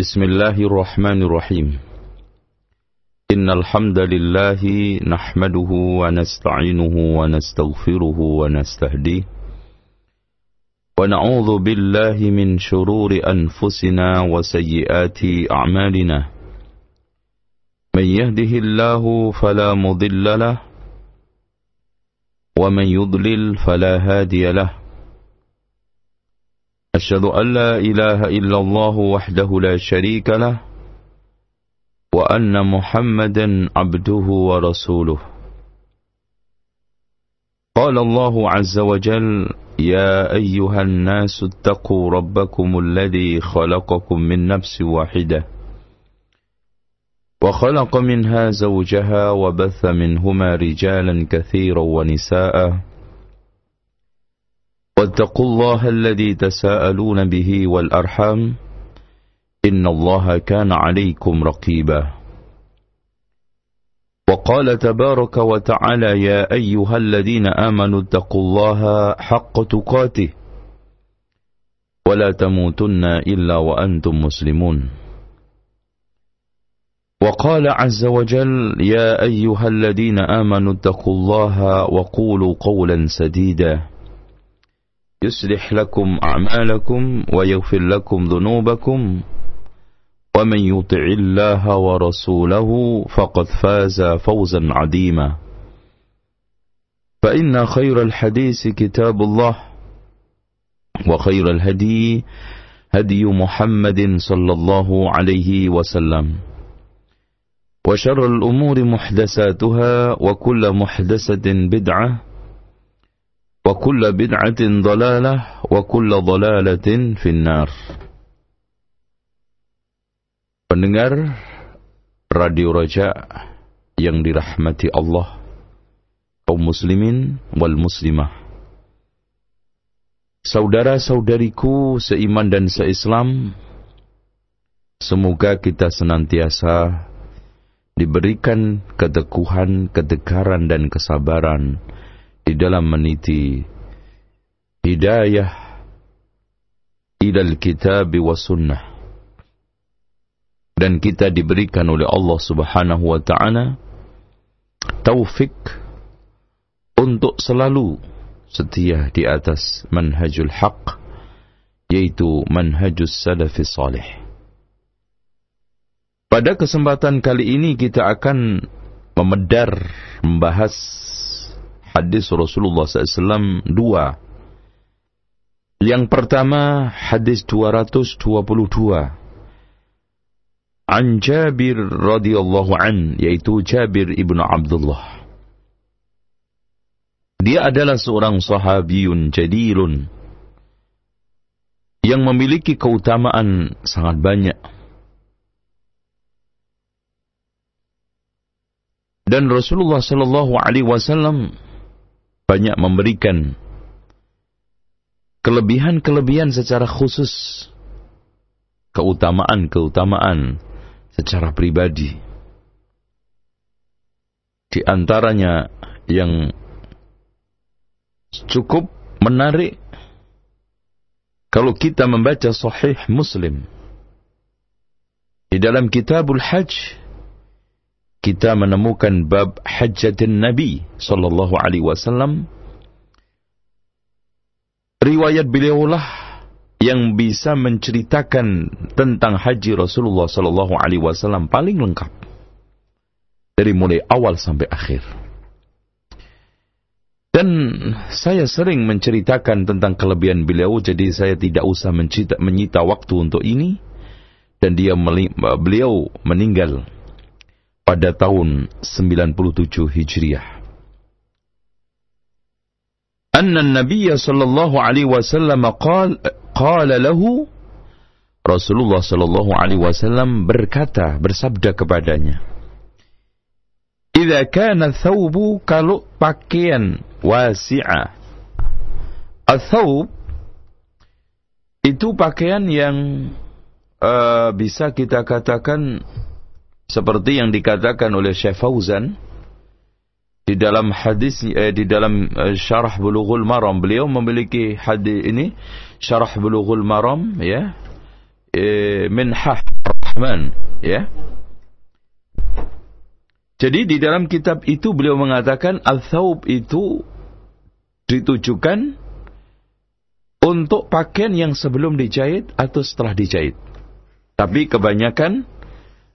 بسم الله الرحمن الرحيم إن الحمد لله نحمده ونستعينه ونستغفره ونستهديه ونعوذ بالله من شرور أنفسنا وسيئات أعمالنا من يهده الله فلا مضل له ومن يضلل فلا هادي له أشهد أن لا إله إلا الله وحده لا شريك له وأن محمدا عبده ورسوله. قال الله عز وجل يا أيها الناس اتقوا ربكم الذي خلقكم من نفس واحدة وخلق منها زوجها وبث منهما رجالا كثيرا ونساء واتقوا الله الذي تساءلون به والأرحام إن الله كان عليكم رقيبا. وقال تبارك وتعالى يا أيها الذين آمنوا اتقوا الله حق تقاته ولا تموتن إلا وأنتم مسلمون. وقال عز وجل يا أيها الذين آمنوا اتقوا الله وقولوا قولا سديدا. يصلح لكم أعمالكم ويغفر لكم ذنوبكم ومن يطع الله ورسوله فقد فاز فوزا عظيما. فإن خير الحديث كتاب الله وخير الهدي هدي محمد صلى الله عليه وسلم. وشر الأمور محدثاتها وكل محدثة بدعة wa kulla bid'atin dalalah wa kulla dalalatin finnar. Pendengar Radio Raja yang dirahmati Allah, kaum muslimin wal muslimah. Saudara-saudariku seiman dan seislam, semoga kita senantiasa diberikan keteguhan, ketegaran dan kesabaran di dalam meniti hidayah ilal kitab wa sunnah. Dan kita diberikan oleh Allah Subhanahu wa taala taufik untuk selalu setia di atas manhajul haq yaitu manhajus salafis salih. Pada kesempatan kali ini kita akan memedar membahas hadis Rasulullah SAW dua. Yang pertama hadis 222. An Jabir radhiyallahu an yaitu Jabir ibnu Abdullah. Dia adalah seorang sahabiyun jadilun yang memiliki keutamaan sangat banyak. Dan Rasulullah sallallahu alaihi wasallam banyak memberikan kelebihan-kelebihan secara khusus, keutamaan-keutamaan secara pribadi. Di antaranya yang cukup menarik kalau kita membaca sahih Muslim di dalam Kitabul Hajj kita menemukan bab hajjatin Nabi sallallahu alaihi wasallam riwayat beliaulah yang bisa menceritakan tentang haji Rasulullah sallallahu alaihi wasallam paling lengkap dari mulai awal sampai akhir. Dan saya sering menceritakan tentang kelebihan beliau, jadi saya tidak usah mencita, menyita waktu untuk ini. Dan dia beliau meninggal pada tahun 97 Hijriah. Anna Nabi sallallahu alaihi wasallam qala qala lahu Rasulullah sallallahu alaihi wasallam berkata bersabda kepadanya Idza kana thawbu kalau pakaian wasi'a Al-thawb itu pakaian yang uh, bisa kita katakan seperti yang dikatakan oleh Syekh Fauzan di dalam hadis eh, di dalam eh, syarah Bulughul Maram beliau memiliki hadis ini syarah Bulughul Maram ya eh, minhah Rahman, ya. Jadi di dalam kitab itu beliau mengatakan al-thawb itu ditujukan untuk pakaian yang sebelum dijahit atau setelah dijahit. Tapi kebanyakan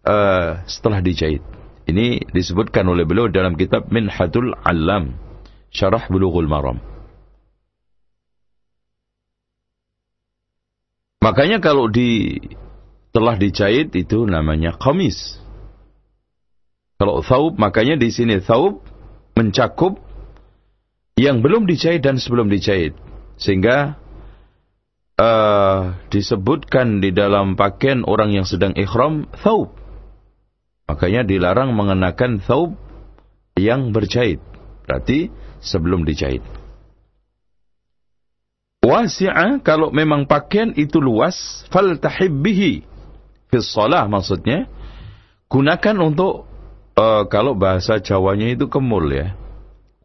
uh, setelah dijahit. Ini disebutkan oleh beliau dalam kitab Minhatul Alam, Syarah Bulughul Maram. Makanya kalau di telah dijahit itu namanya kamis. Kalau thawb, makanya di sini thawb mencakup yang belum dijahit dan sebelum dijahit. Sehingga uh, disebutkan di dalam pakaian orang yang sedang ikhram thawb. Makanya dilarang mengenakan thawb yang berjahit. Berarti sebelum dijahit. Wasi'a kalau memang pakaian itu luas, fal tahibbihi fi shalah maksudnya gunakan untuk uh, kalau bahasa Jawanya itu kemul ya.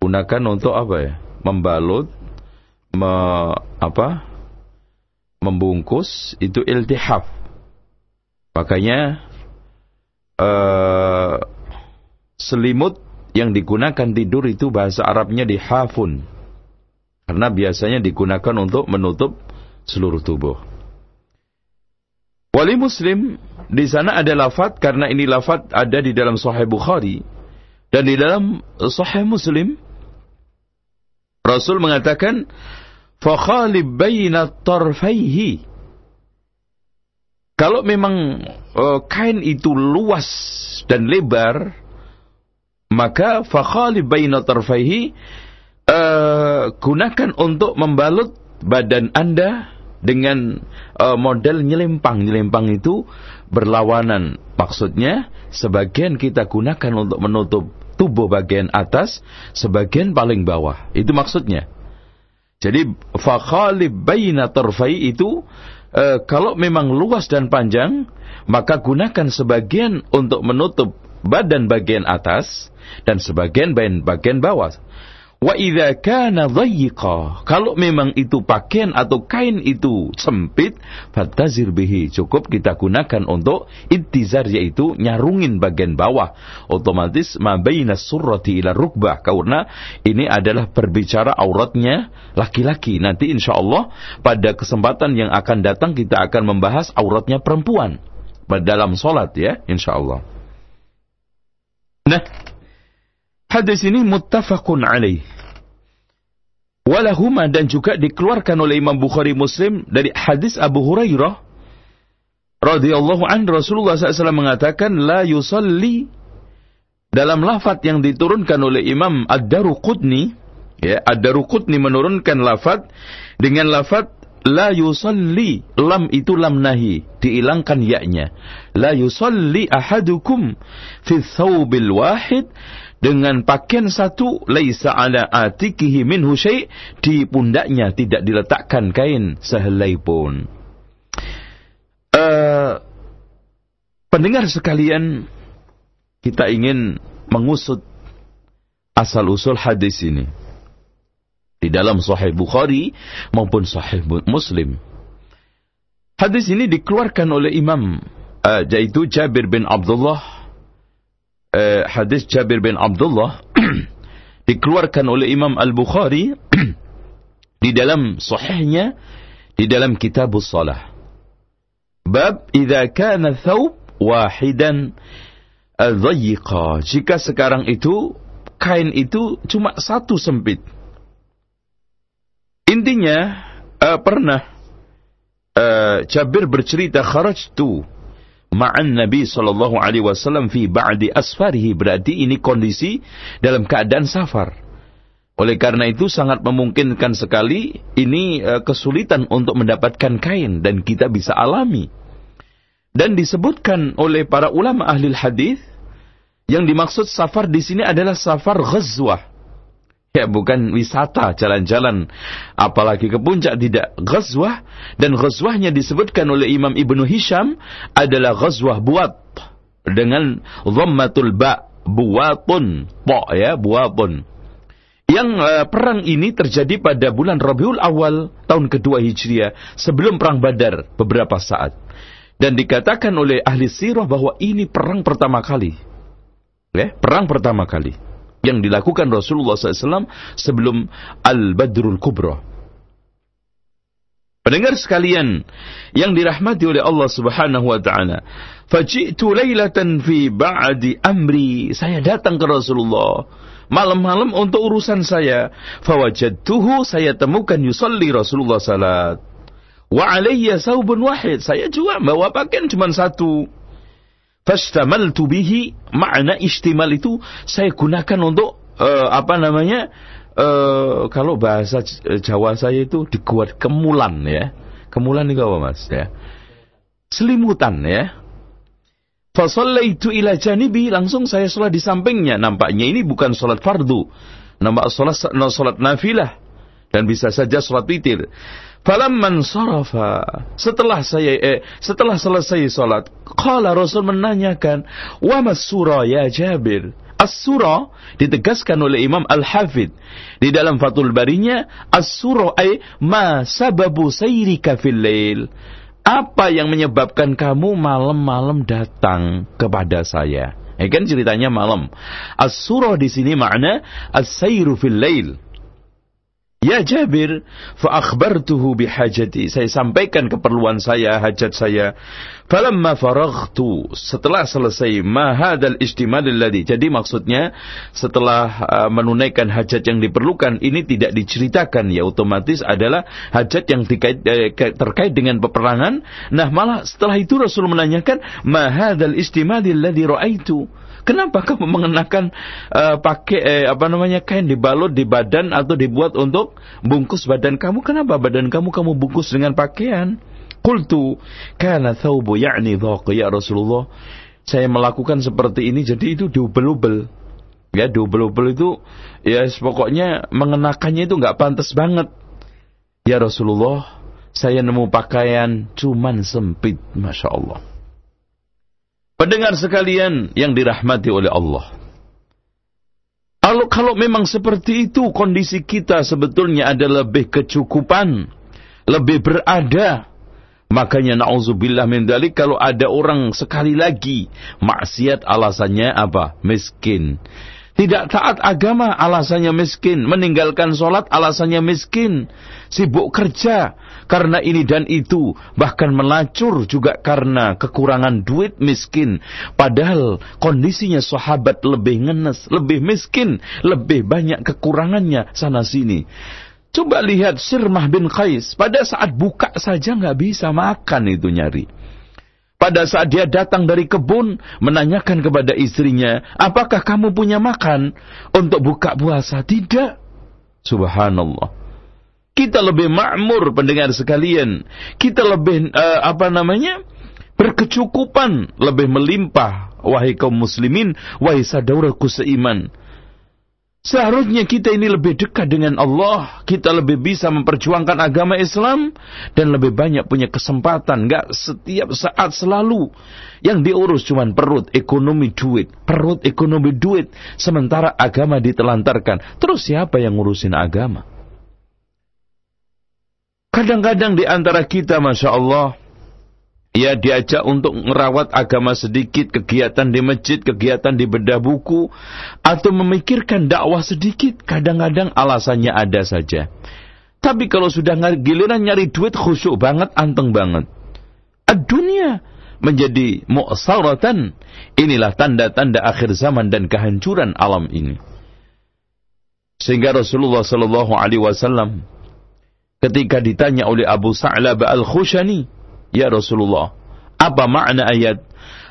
Gunakan untuk apa ya? Membalut, me, apa? membungkus itu iltihaf. Makanya uh, selimut yang digunakan tidur itu bahasa Arabnya dihafun. Karena biasanya digunakan untuk menutup seluruh tubuh. Wali Muslim di sana ada lafat karena ini lafat ada di dalam Sahih Bukhari dan di dalam Sahih Muslim Rasul mengatakan fakhalib baina tarfaihi kalau memang uh, kain itu luas dan lebar maka fakhalib baina tarfaihi uh, gunakan untuk membalut badan Anda dengan uh, model nyelempang. Nyelempang itu berlawanan. Maksudnya sebagian kita gunakan untuk menutup tubuh bagian atas, sebagian paling bawah. Itu maksudnya. Jadi fakhalib baina tarfai itu e, kalau memang luas dan panjang maka gunakan sebagian untuk menutup badan bagian atas dan sebagian bagian bagian bawah. Wa idza kana kalau memang itu pakaian atau kain itu sempit, fatazir bihi, cukup kita gunakan untuk intizar yaitu nyarungin bagian bawah. Otomatis ma baina surrati ila rukbah karena ini adalah berbicara auratnya laki-laki. Nanti insya Allah pada kesempatan yang akan datang kita akan membahas auratnya perempuan dalam solat ya, insya Allah. Nah, Hadis ini muttafaqun alaih. Walahuma dan juga dikeluarkan oleh Imam Bukhari Muslim dari hadis Abu Hurairah radhiyallahu an. Rasulullah SAW mengatakan la yusalli. Dalam lafaz yang diturunkan oleh Imam Ad-Daruqutni ya Ad-Daruqutni menurunkan lafaz dengan lafaz la yusalli. Lam itu lam nahi dihilangkan yaknya la yusalli ahadukum fi thawbil wahid dengan pakaian satu laisa ala atikihi minhu syai di pundaknya tidak diletakkan kain sehelai pun. Uh, pendengar sekalian, kita ingin mengusut asal usul hadis ini di dalam Sahih Bukhari maupun Sahih Muslim. Hadis ini dikeluarkan oleh Imam uh, yaitu Jabir bin Abdullah uh, hadis Jabir bin Abdullah dikeluarkan oleh Imam Al-Bukhari di dalam sahihnya di dalam kitab salah. Bab idza kana thawb wahidan dhayiqa. Jika sekarang itu kain itu cuma satu sempit. Intinya uh, pernah uh, Jabir bercerita kharajtu ma'an Nabi sallallahu alaihi wasallam fi ba'di asfarihi berarti ini kondisi dalam keadaan safar. Oleh karena itu sangat memungkinkan sekali ini uh, kesulitan untuk mendapatkan kain dan kita bisa alami. Dan disebutkan oleh para ulama ahli hadis yang dimaksud safar di sini adalah safar ghazwah. Ya bukan wisata jalan-jalan. Apalagi ke puncak tidak. Ghazwah dan ghazwahnya disebutkan oleh Imam Ibnu Hisham adalah ghazwah buat. Dengan dhammatul ba buatun. Po ya buatun. Yang uh, perang ini terjadi pada bulan Rabiul Awal tahun kedua Hijriah sebelum perang Badar beberapa saat. Dan dikatakan oleh ahli sirah bahwa ini perang pertama kali. Ya, perang pertama kali yang dilakukan Rasulullah SAW sebelum Al-Badrul Kubra. Pendengar sekalian yang dirahmati oleh Allah Subhanahu wa taala. Faji'tu lailatan fi ba'di amri. Saya datang ke Rasulullah malam-malam untuk urusan saya. Fawajadtuhu saya temukan yusalli Rasulullah salat. Wa alayya saubun wahid. Saya juga bawa pakaian cuma satu. Fashtamaltu bihi makna istimal itu saya gunakan untuk uh, apa namanya uh, kalau bahasa Jawa saya itu dibuat kemulan ya. Kemulan itu apa mas ya? Selimutan ya. Fasallaitu ila janibi langsung saya sholat di sampingnya. Nampaknya ini bukan sholat fardu. Nampak sholat, sholat nafilah. Dan bisa saja sholat witir. Falamman sarafa. Setelah saya eh, setelah selesai sholat. Qala Rasul menanyakan. Wa mas ya Jabir. As-surah ditegaskan oleh Imam Al-Hafidh di dalam Fathul Barinya as-surah ay ma sababu sayrika fil lail. Apa yang menyebabkan kamu malam-malam datang kepada saya? Ya kan ceritanya malam. As-surah di sini makna as-sayru fil lail Ya Jabir, fa'akhbartuhu bihajati. Saya sampaikan keperluan saya, hajat saya. Falamma faraghtu. Setelah selesai, ma hadal istimal alladhi. Jadi maksudnya, setelah uh, menunaikan hajat yang diperlukan, ini tidak diceritakan. Ya otomatis adalah hajat yang dikait, eh, terkait dengan peperangan. Nah malah setelah itu Rasul menanyakan, ma hadal istimal alladhi ra'aitu. Kenapa kamu mengenakan uh, pakai eh, apa namanya kain dibalut di badan atau dibuat untuk bungkus badan kamu? Kenapa badan kamu kamu bungkus dengan pakaian? Qultu kana thawbu ya'ni dhaq ya Rasulullah. Saya melakukan seperti ini jadi itu double-double. Ya double-double itu ya pokoknya mengenakannya itu nggak pantas banget. Ya Rasulullah, saya nemu pakaian cuman sempit, masya Allah. Pendengar sekalian yang dirahmati oleh Allah. Kalau, kalau memang seperti itu kondisi kita sebetulnya ada lebih kecukupan, lebih berada. Makanya na'udzubillah min dalik kalau ada orang sekali lagi maksiat alasannya apa? Miskin. Tidak taat agama alasannya miskin. Meninggalkan sholat alasannya miskin. Sibuk kerja karena ini dan itu, bahkan melacur juga karena kekurangan duit miskin. Padahal kondisinya sahabat lebih ngenes, lebih miskin, lebih banyak kekurangannya sana sini. Coba lihat Sirmah bin Qais, pada saat buka saja nggak bisa makan itu nyari. Pada saat dia datang dari kebun, menanyakan kepada istrinya, apakah kamu punya makan untuk buka puasa? Tidak. Subhanallah. Kita lebih makmur pendengar sekalian. Kita lebih uh, apa namanya? berkecukupan, lebih melimpah wahai kaum muslimin, wahai saudaraku seiman. Seharusnya kita ini lebih dekat dengan Allah, kita lebih bisa memperjuangkan agama Islam dan lebih banyak punya kesempatan, Gak setiap saat selalu yang diurus cuma perut, ekonomi, duit, perut, ekonomi, duit, sementara agama ditelantarkan. Terus siapa yang ngurusin agama? Kadang-kadang di antara kita, Masya Allah, ya diajak untuk merawat agama sedikit, kegiatan di masjid, kegiatan di bedah buku, atau memikirkan dakwah sedikit, kadang-kadang alasannya ada saja. Tapi kalau sudah giliran nyari duit khusyuk banget, anteng banget. Dunia menjadi mu'saratan. Inilah tanda-tanda akhir zaman dan kehancuran alam ini. Sehingga Rasulullah Sallallahu Alaihi Wasallam ketika ditanya oleh Abu Sa'lab Al-Khushani, "Ya Rasulullah, apa makna ayat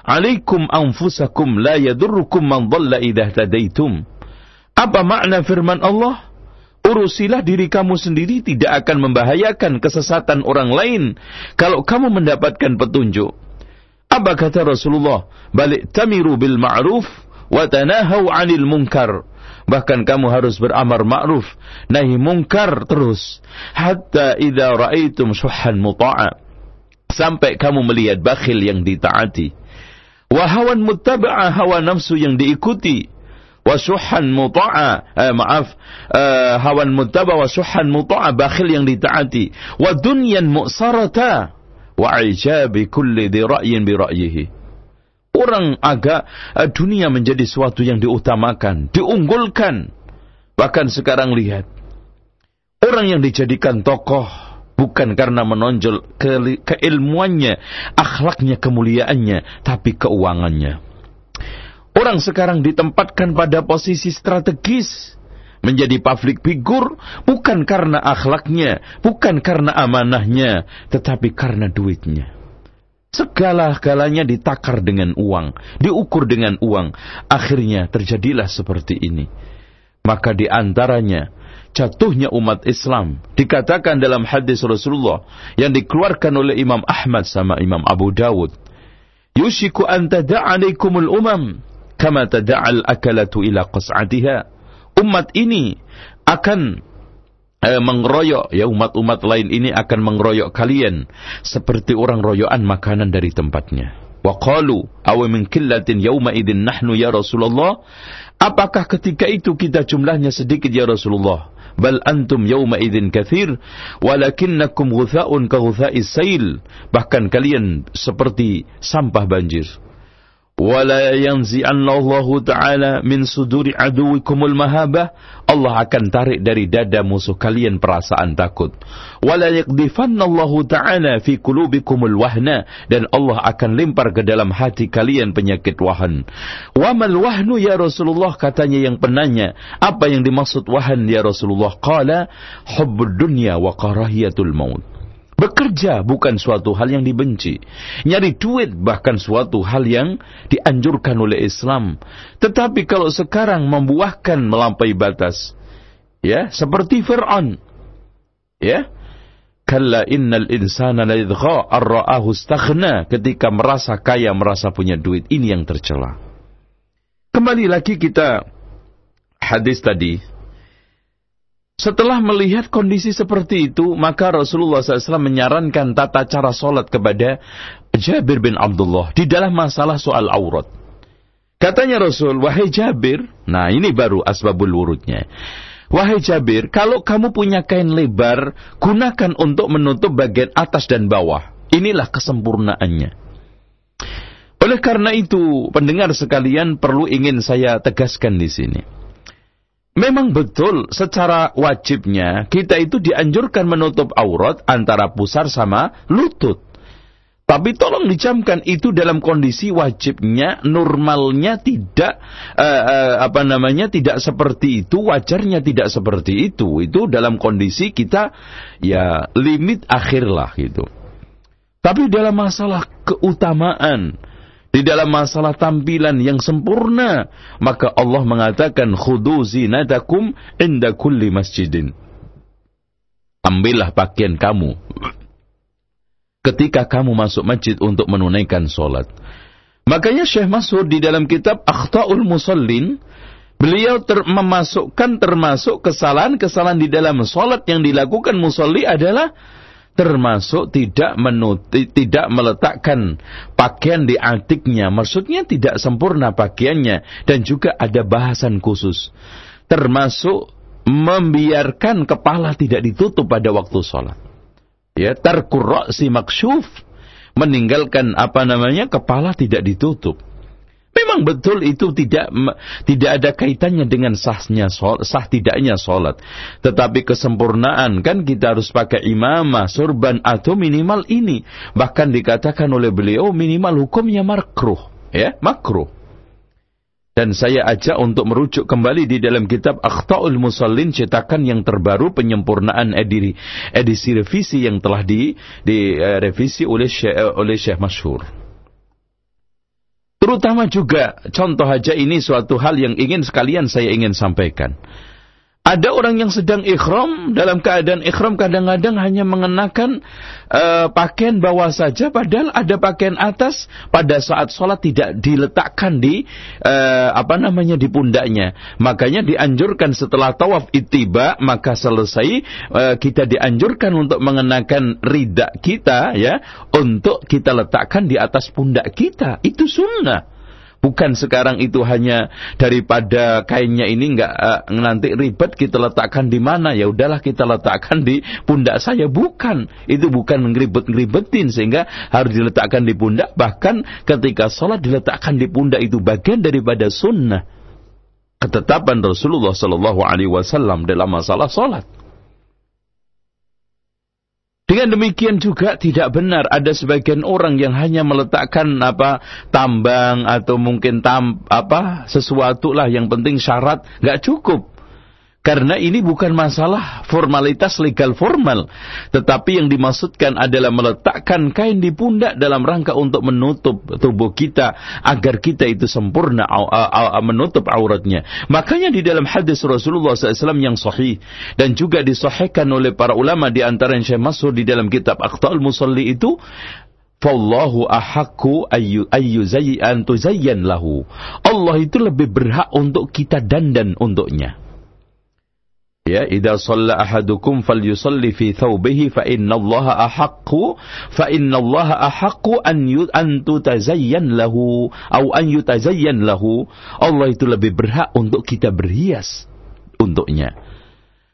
Alaikum anfusakum la yadurrukum man dhalla idha tadaitum?" Apa makna firman Allah? Urusilah diri kamu sendiri tidak akan membahayakan kesesatan orang lain kalau kamu mendapatkan petunjuk. Apa kata Rasulullah? Balik tamiru bil ma'ruf wa tanahau 'anil munkar. Bahkan kamu harus beramar ma'ruf, nahi mungkar terus. Hatta idza ra'aitum syuhan muta'a. Sampai kamu melihat bakhil yang ditaati. Wa hawan muttaba'a hawa nafsu yang diikuti. Wa syuhan muta'a, eh, maaf, eh, hawan muttaba wa syuhan muta'a bakhil yang ditaati. Wa dunyan mu'sarata wa ijabi kulli ra'yin bi ra'yihi. Orang agak eh, dunia menjadi suatu yang diutamakan, diunggulkan. Bahkan sekarang lihat orang yang dijadikan tokoh bukan karena menonjol ke keilmuannya, akhlaknya, kemuliaannya, tapi keuangannya. Orang sekarang ditempatkan pada posisi strategis menjadi public figure bukan karena akhlaknya, bukan karena amanahnya, tetapi karena duitnya. Segala-galanya ditakar dengan uang, diukur dengan uang. Akhirnya terjadilah seperti ini. Maka di antaranya jatuhnya umat Islam dikatakan dalam hadis Rasulullah yang dikeluarkan oleh Imam Ahmad sama Imam Abu Dawud. Yushiku an tada'alaikumul umam kama tada'al akalatu ila qas'atiha umat ini akan eh, mengeroyok. Ya umat-umat lain ini akan mengeroyok kalian. Seperti orang royokan makanan dari tempatnya. Wa qalu aw min idzin nahnu ya Rasulullah? Apakah ketika itu kita jumlahnya sedikit ya Rasulullah? Bal antum yawma idzin katsir walakinnakum ghutha'un ka ghutha'is sail. Bahkan kalian seperti sampah banjir wala yanzi'annallahu ta'ala min suduri aduwikumul mahabah Allah akan tarik dari dada musuh kalian perasaan takut. wala yaqdifannallahu ta'ala fi qulubikumul wahna dan Allah akan lempar ke dalam hati kalian penyakit wahan. wa mal wahnu ya Rasulullah? Katanya yang penanya. Apa yang dimaksud wahan ya Rasulullah? Qala hubbud dunya wa karahiyatul maut Bekerja bukan suatu hal yang dibenci. Nyari duit bahkan suatu hal yang dianjurkan oleh Islam. Tetapi kalau sekarang membuahkan melampaui batas, ya, seperti Fir'aun. Ya. Kalla innal insana la yadgha ar-ra'ahu istaghna ketika merasa kaya, merasa punya duit. Ini yang tercela. Kembali lagi kita hadis tadi setelah melihat kondisi seperti itu, maka Rasulullah SAW menyarankan tata cara solat kepada Jabir bin Abdullah di dalam masalah soal aurat. Katanya Rasul, wahai Jabir, nah ini baru asbabul wurudnya. Wahai Jabir, kalau kamu punya kain lebar, gunakan untuk menutup bagian atas dan bawah. Inilah kesempurnaannya. Oleh karena itu, pendengar sekalian perlu ingin saya tegaskan di sini. Memang betul secara wajibnya kita itu dianjurkan menutup aurat antara pusar sama lutut. Tapi tolong dicamkan itu dalam kondisi wajibnya, normalnya tidak uh, uh, apa namanya tidak seperti itu, wajarnya tidak seperti itu. Itu dalam kondisi kita ya limit akhir lah gitu. Tapi dalam masalah keutamaan, di dalam masalah tampilan yang sempurna, maka Allah mengatakan khudu zinatakum inda kulli masjidin. Ambillah pakaian kamu ketika kamu masuk masjid untuk menunaikan solat. Makanya Syekh Masud di dalam kitab Akhtaul Musallin, beliau ter memasukkan termasuk kesalahan-kesalahan di dalam solat yang dilakukan musalli adalah termasuk tidak menuti, tidak meletakkan pakaian di atiknya. Maksudnya tidak sempurna pakaiannya dan juga ada bahasan khusus. Termasuk membiarkan kepala tidak ditutup pada waktu sholat. Ya, tarkurra si maksyuf. Meninggalkan apa namanya kepala tidak ditutup. Memang betul itu tidak tidak ada kaitannya dengan sahnya sholat, sah tidaknya sholat. Tetapi kesempurnaan kan kita harus pakai imamah, surban atau minimal ini. Bahkan dikatakan oleh beliau minimal hukumnya makruh, ya makruh. Dan saya ajak untuk merujuk kembali di dalam kitab Akhta'ul Musallin cetakan yang terbaru penyempurnaan edisi, edisi revisi yang telah di, direvisi oleh Syekh, oleh Syekh. Terutama juga contoh aja ini suatu hal yang ingin sekalian saya ingin sampaikan. Ada orang yang sedang ikhram, dalam keadaan ikhram kadang-kadang hanya mengenakan uh, pakaian bawah saja, padahal ada pakaian atas pada saat sholat tidak diletakkan di uh, apa namanya di pundaknya. Makanya dianjurkan setelah tawaf itiba, maka selesai uh, kita dianjurkan untuk mengenakan rida kita ya, untuk kita letakkan di atas pundak kita. Itu sunnah. Bukan sekarang itu hanya daripada kainnya ini nggak uh, nanti ribet kita letakkan di mana? Ya udahlah kita letakkan di pundak saya. Bukan. Itu bukan ngeribet-ngeribetin sehingga harus diletakkan di pundak. Bahkan ketika sholat diletakkan di pundak itu bagian daripada sunnah. Ketetapan Rasulullah Shallallahu Alaihi Wasallam dalam masalah sholat. Dengan demikian juga tidak benar ada sebagian orang yang hanya meletakkan apa tambang atau mungkin tam apa sesuatu lah yang penting syarat nggak cukup. Karena ini bukan masalah formalitas legal formal. Tetapi yang dimaksudkan adalah meletakkan kain di pundak dalam rangka untuk menutup tubuh kita. Agar kita itu sempurna menutup auratnya. Makanya di dalam hadis Rasulullah SAW yang sahih. Dan juga disahihkan oleh para ulama di antara yang saya masuk di dalam kitab Akhtal Musalli itu. Fallahu ahakku ayyu zayyan tuzayyan lahu. Allah itu lebih berhak untuk kita dandan untuknya. Ya, idza shalla ahadukum falyusalli fi thawbihi fa innallaha ahaqqu fa innallaha ahaqqu an yu, an tutazayyan lahu atau an yutazayyan lahu. Allah itu lebih berhak untuk kita berhias untuknya.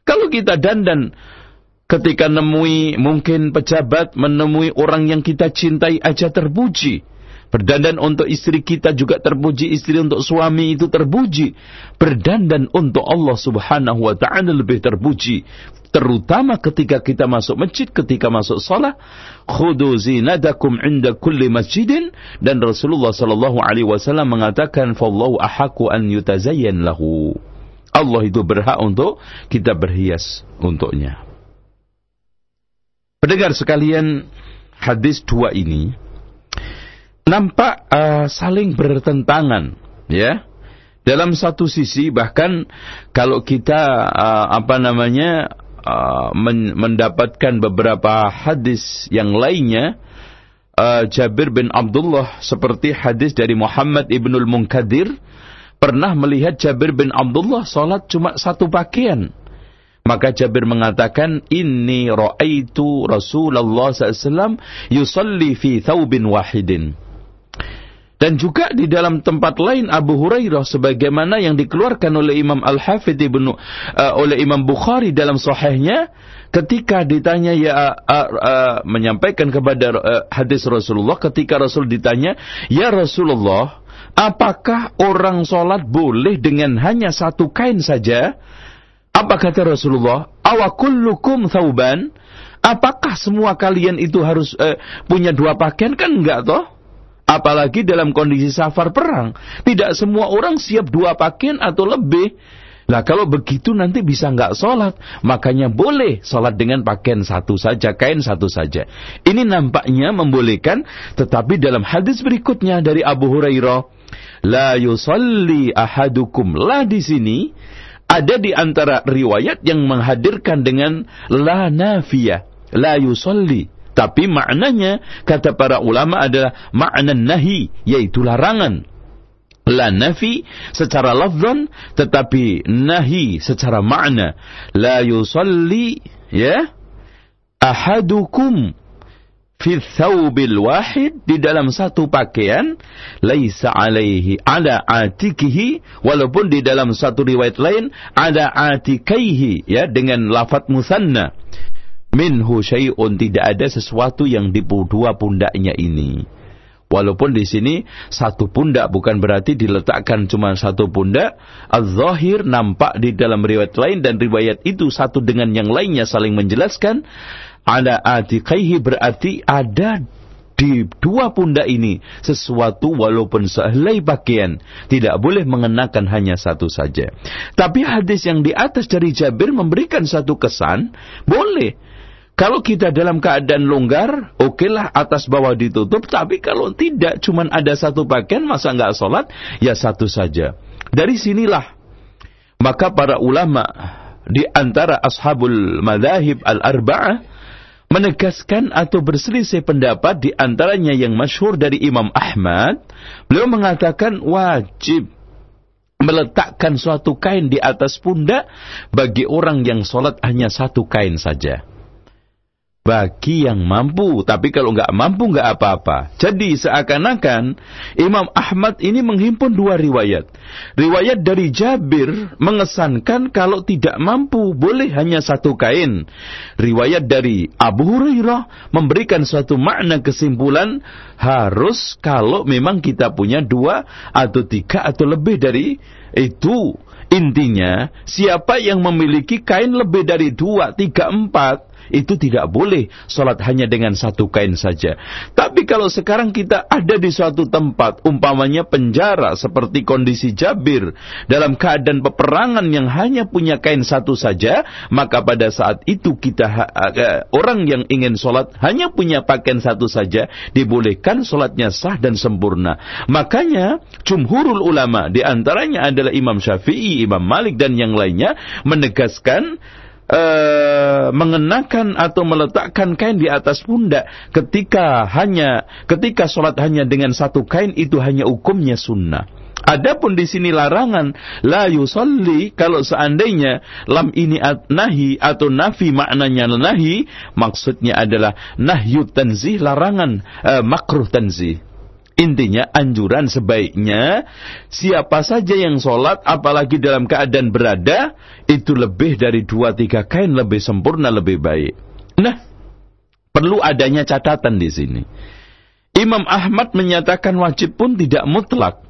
Kalau kita dandan ketika nemui mungkin pejabat menemui orang yang kita cintai aja terpuji Berdandan untuk istri kita juga terpuji, istri untuk suami itu terpuji. Berdandan untuk Allah subhanahu wa ta'ala lebih terpuji. Terutama ketika kita masuk masjid, ketika masuk salat. Khudu zinadakum inda kulli masjidin. Dan Rasulullah sallallahu alaihi wasallam mengatakan, Fallahu ahaku an yutazayyan lahu. Allah itu berhak untuk kita berhias untuknya. Pendengar sekalian, hadis dua ini nampak uh, saling bertentangan ya dalam satu sisi bahkan kalau kita uh, apa namanya uh, men mendapatkan beberapa hadis yang lainnya uh, Jabir bin Abdullah seperti hadis dari Muhammad ibnul Munkadir pernah melihat Jabir bin Abdullah salat cuma satu pakaian maka Jabir mengatakan, Inni ra'aitu Rasulullah SAW yusalli fi thawbin wahidin. Dan juga di dalam tempat lain Abu Hurairah sebagaimana yang dikeluarkan oleh Imam Al-Hafidh Ibnu uh, oleh Imam Bukhari dalam sahihnya ketika ditanya ya uh, uh, menyampaikan kepada uh, hadis Rasulullah ketika Rasul ditanya, "Ya Rasulullah, apakah orang sholat boleh dengan hanya satu kain saja?" Apa kata Rasulullah? Awakullukum thauban? Apakah semua kalian itu harus uh, punya dua pakaian? Kan enggak toh? Apalagi dalam kondisi safar perang. Tidak semua orang siap dua pakaian atau lebih. Nah kalau begitu nanti bisa nggak sholat. Makanya boleh sholat dengan pakaian satu saja, kain satu saja. Ini nampaknya membolehkan. Tetapi dalam hadis berikutnya dari Abu Hurairah. La yusalli ahadukum. La di sini. Ada di antara riwayat yang menghadirkan dengan la nafiyah. La yusalli. Tapi maknanya kata para ulama adalah makna nahi yaitu larangan. La nafi secara lafzan tetapi nahi secara makna. La yusalli ya ahadukum fi thawbil wahid di dalam satu pakaian laisa alaihi ala atikihi walaupun di dalam satu riwayat lain ada atikaihi ya dengan lafat musanna minhu syai'un tidak ada sesuatu yang di dua pundaknya ini. Walaupun di sini satu pundak bukan berarti diletakkan cuma satu pundak. Az-zahir nampak di dalam riwayat lain dan riwayat itu satu dengan yang lainnya saling menjelaskan. Ada atiqaihi berarti ada di dua pundak ini sesuatu walaupun sehelai pakaian tidak boleh mengenakan hanya satu saja. Tapi hadis yang di atas dari Jabir memberikan satu kesan boleh kalau kita dalam keadaan longgar, okelah atas bawah ditutup. Tapi kalau tidak, cuma ada satu pakaian, masa nggak sholat? Ya satu saja. Dari sinilah, maka para ulama di antara ashabul madhahib al-arba'ah, menegaskan atau berselisih pendapat di antaranya yang masyhur dari Imam Ahmad. Beliau mengatakan wajib meletakkan suatu kain di atas pundak bagi orang yang sholat hanya satu kain saja. Bagi yang mampu. Tapi kalau nggak mampu nggak apa-apa. Jadi seakan-akan Imam Ahmad ini menghimpun dua riwayat. Riwayat dari Jabir mengesankan kalau tidak mampu boleh hanya satu kain. Riwayat dari Abu Hurairah memberikan suatu makna kesimpulan harus kalau memang kita punya dua atau tiga atau lebih dari itu. Intinya, siapa yang memiliki kain lebih dari dua, tiga, empat, itu tidak boleh sholat hanya dengan satu kain saja. Tapi kalau sekarang kita ada di suatu tempat, umpamanya penjara seperti kondisi Jabir, dalam keadaan peperangan yang hanya punya kain satu saja, maka pada saat itu kita uh, orang yang ingin sholat hanya punya pakaian satu saja, dibolehkan sholatnya sah dan sempurna. Makanya jumhurul ulama di antaranya adalah Imam Syafi'i, Imam Malik dan yang lainnya menegaskan uh, mengenakan atau meletakkan kain di atas pundak ketika hanya ketika sholat hanya dengan satu kain itu hanya hukumnya sunnah. Adapun di sini larangan la yusalli kalau seandainya lam ini nahi atau nafi maknanya nahi maksudnya adalah nahyu tanzih larangan uh, makruh tanzih. Intinya anjuran sebaiknya siapa saja yang sholat apalagi dalam keadaan berada itu lebih dari dua tiga kain lebih sempurna lebih baik. Nah, perlu adanya catatan di sini. Imam Ahmad menyatakan wajib pun tidak mutlak.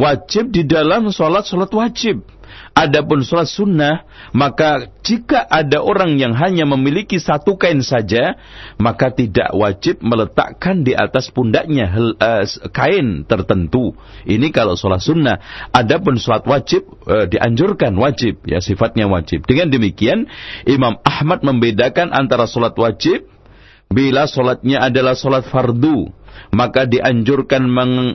Wajib di dalam sholat sholat wajib. Adapun sholat sunnah, maka jika ada orang yang hanya memiliki satu kain saja, maka tidak wajib meletakkan di atas pundaknya uh, kain tertentu. Ini kalau sholat sunnah. Adapun sholat wajib uh, dianjurkan wajib, ya sifatnya wajib. Dengan demikian, Imam Ahmad membedakan antara sholat wajib bila sholatnya adalah sholat fardu maka dianjurkan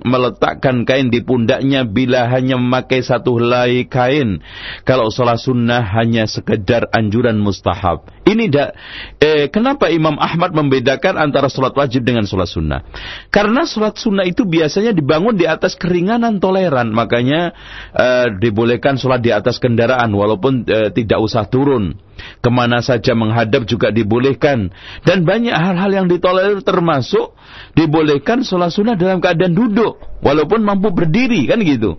meletakkan kain di pundaknya bila hanya memakai satu helai kain. Kalau sholat sunnah hanya sekedar anjuran mustahab. Ini dah, eh, kenapa Imam Ahmad membedakan antara sholat wajib dengan sholat sunnah? Karena sholat sunnah itu biasanya dibangun di atas keringanan toleran. Makanya eh, dibolehkan sholat di atas kendaraan walaupun eh, tidak usah turun. Ke mana saja menghadap juga dibolehkan. Dan banyak hal-hal yang ditolerir termasuk dibolehkan sholat sunnah dalam keadaan duduk. Walaupun mampu berdiri, kan gitu.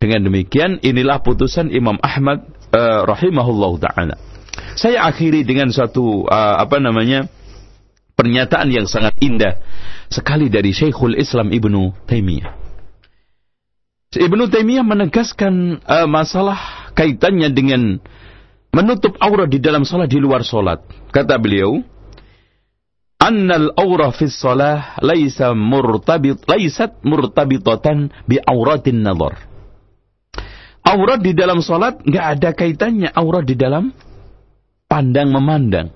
Dengan demikian, inilah putusan Imam Ahmad uh, rahimahullah ta'ala. Saya akhiri dengan satu, uh, apa namanya, pernyataan yang sangat indah. Sekali dari Syekhul Islam Ibnu Taimiyah. Ibnu Taimiyah menegaskan uh, masalah kaitannya dengan menutup aurat di dalam salat di luar salat. Kata beliau, "Annal aura fi shalah laisa murtabit laisat murtabitatan bi auratin nazar." Aurat di dalam salat enggak ada kaitannya aurat di dalam pandang memandang.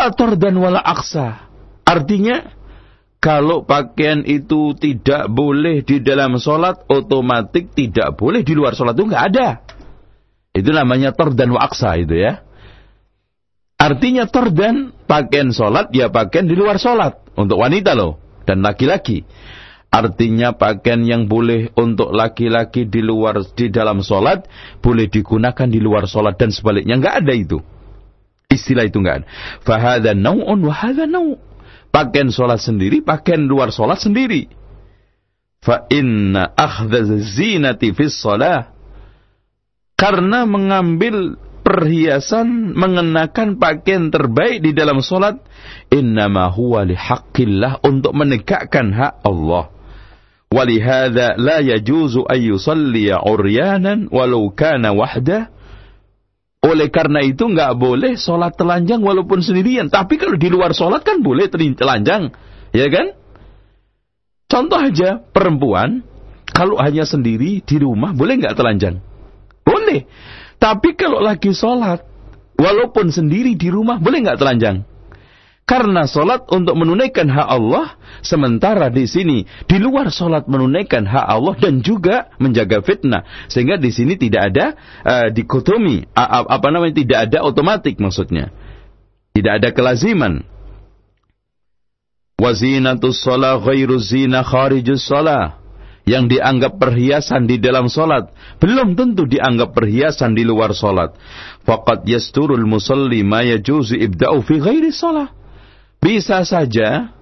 La dan wala aksa. Artinya kalau pakaian itu tidak boleh di dalam sholat, otomatis tidak boleh di luar sholat itu nggak ada. Itu namanya tordan wa aksa itu ya. Artinya tordan pakaian sholat ya pakaian di luar sholat. Untuk wanita loh. Dan laki-laki. Artinya pakaian yang boleh untuk laki-laki di luar di dalam sholat boleh digunakan di luar sholat dan sebaliknya nggak ada itu. Istilah itu nggak ada. Fahada nau'un wahada nau'. Pakaian sholat sendiri, pakaian luar sholat sendiri. Fa inna akhdha zinati fis sholat karena mengambil perhiasan mengenakan pakaian terbaik di dalam solat innama huwa lihaqqillah untuk menegakkan hak Allah. Walihada la yajuzu ay yusalli uryanan walau kana wahda. Oleh karena itu nggak boleh solat telanjang walaupun sendirian. Tapi kalau di luar solat kan boleh telanjang ya kan? Contoh aja perempuan kalau hanya sendiri di rumah boleh nggak telanjang? Boleh. Tapi kalau lagi sholat, walaupun sendiri di rumah, boleh nggak telanjang? Karena sholat untuk menunaikan hak Allah, sementara di sini di luar sholat menunaikan hak Allah dan juga menjaga fitnah, sehingga di sini tidak ada uh, dikotomi, uh, apa namanya tidak ada otomatik maksudnya, tidak ada kelaziman. Wazinatus sholat ghairu zina kharijus sholat yang dianggap perhiasan di dalam solat belum tentu dianggap perhiasan di luar solat. Fakat yasturul musalli ma yajuzu ibda'u fi ghairi solat. Bisa saja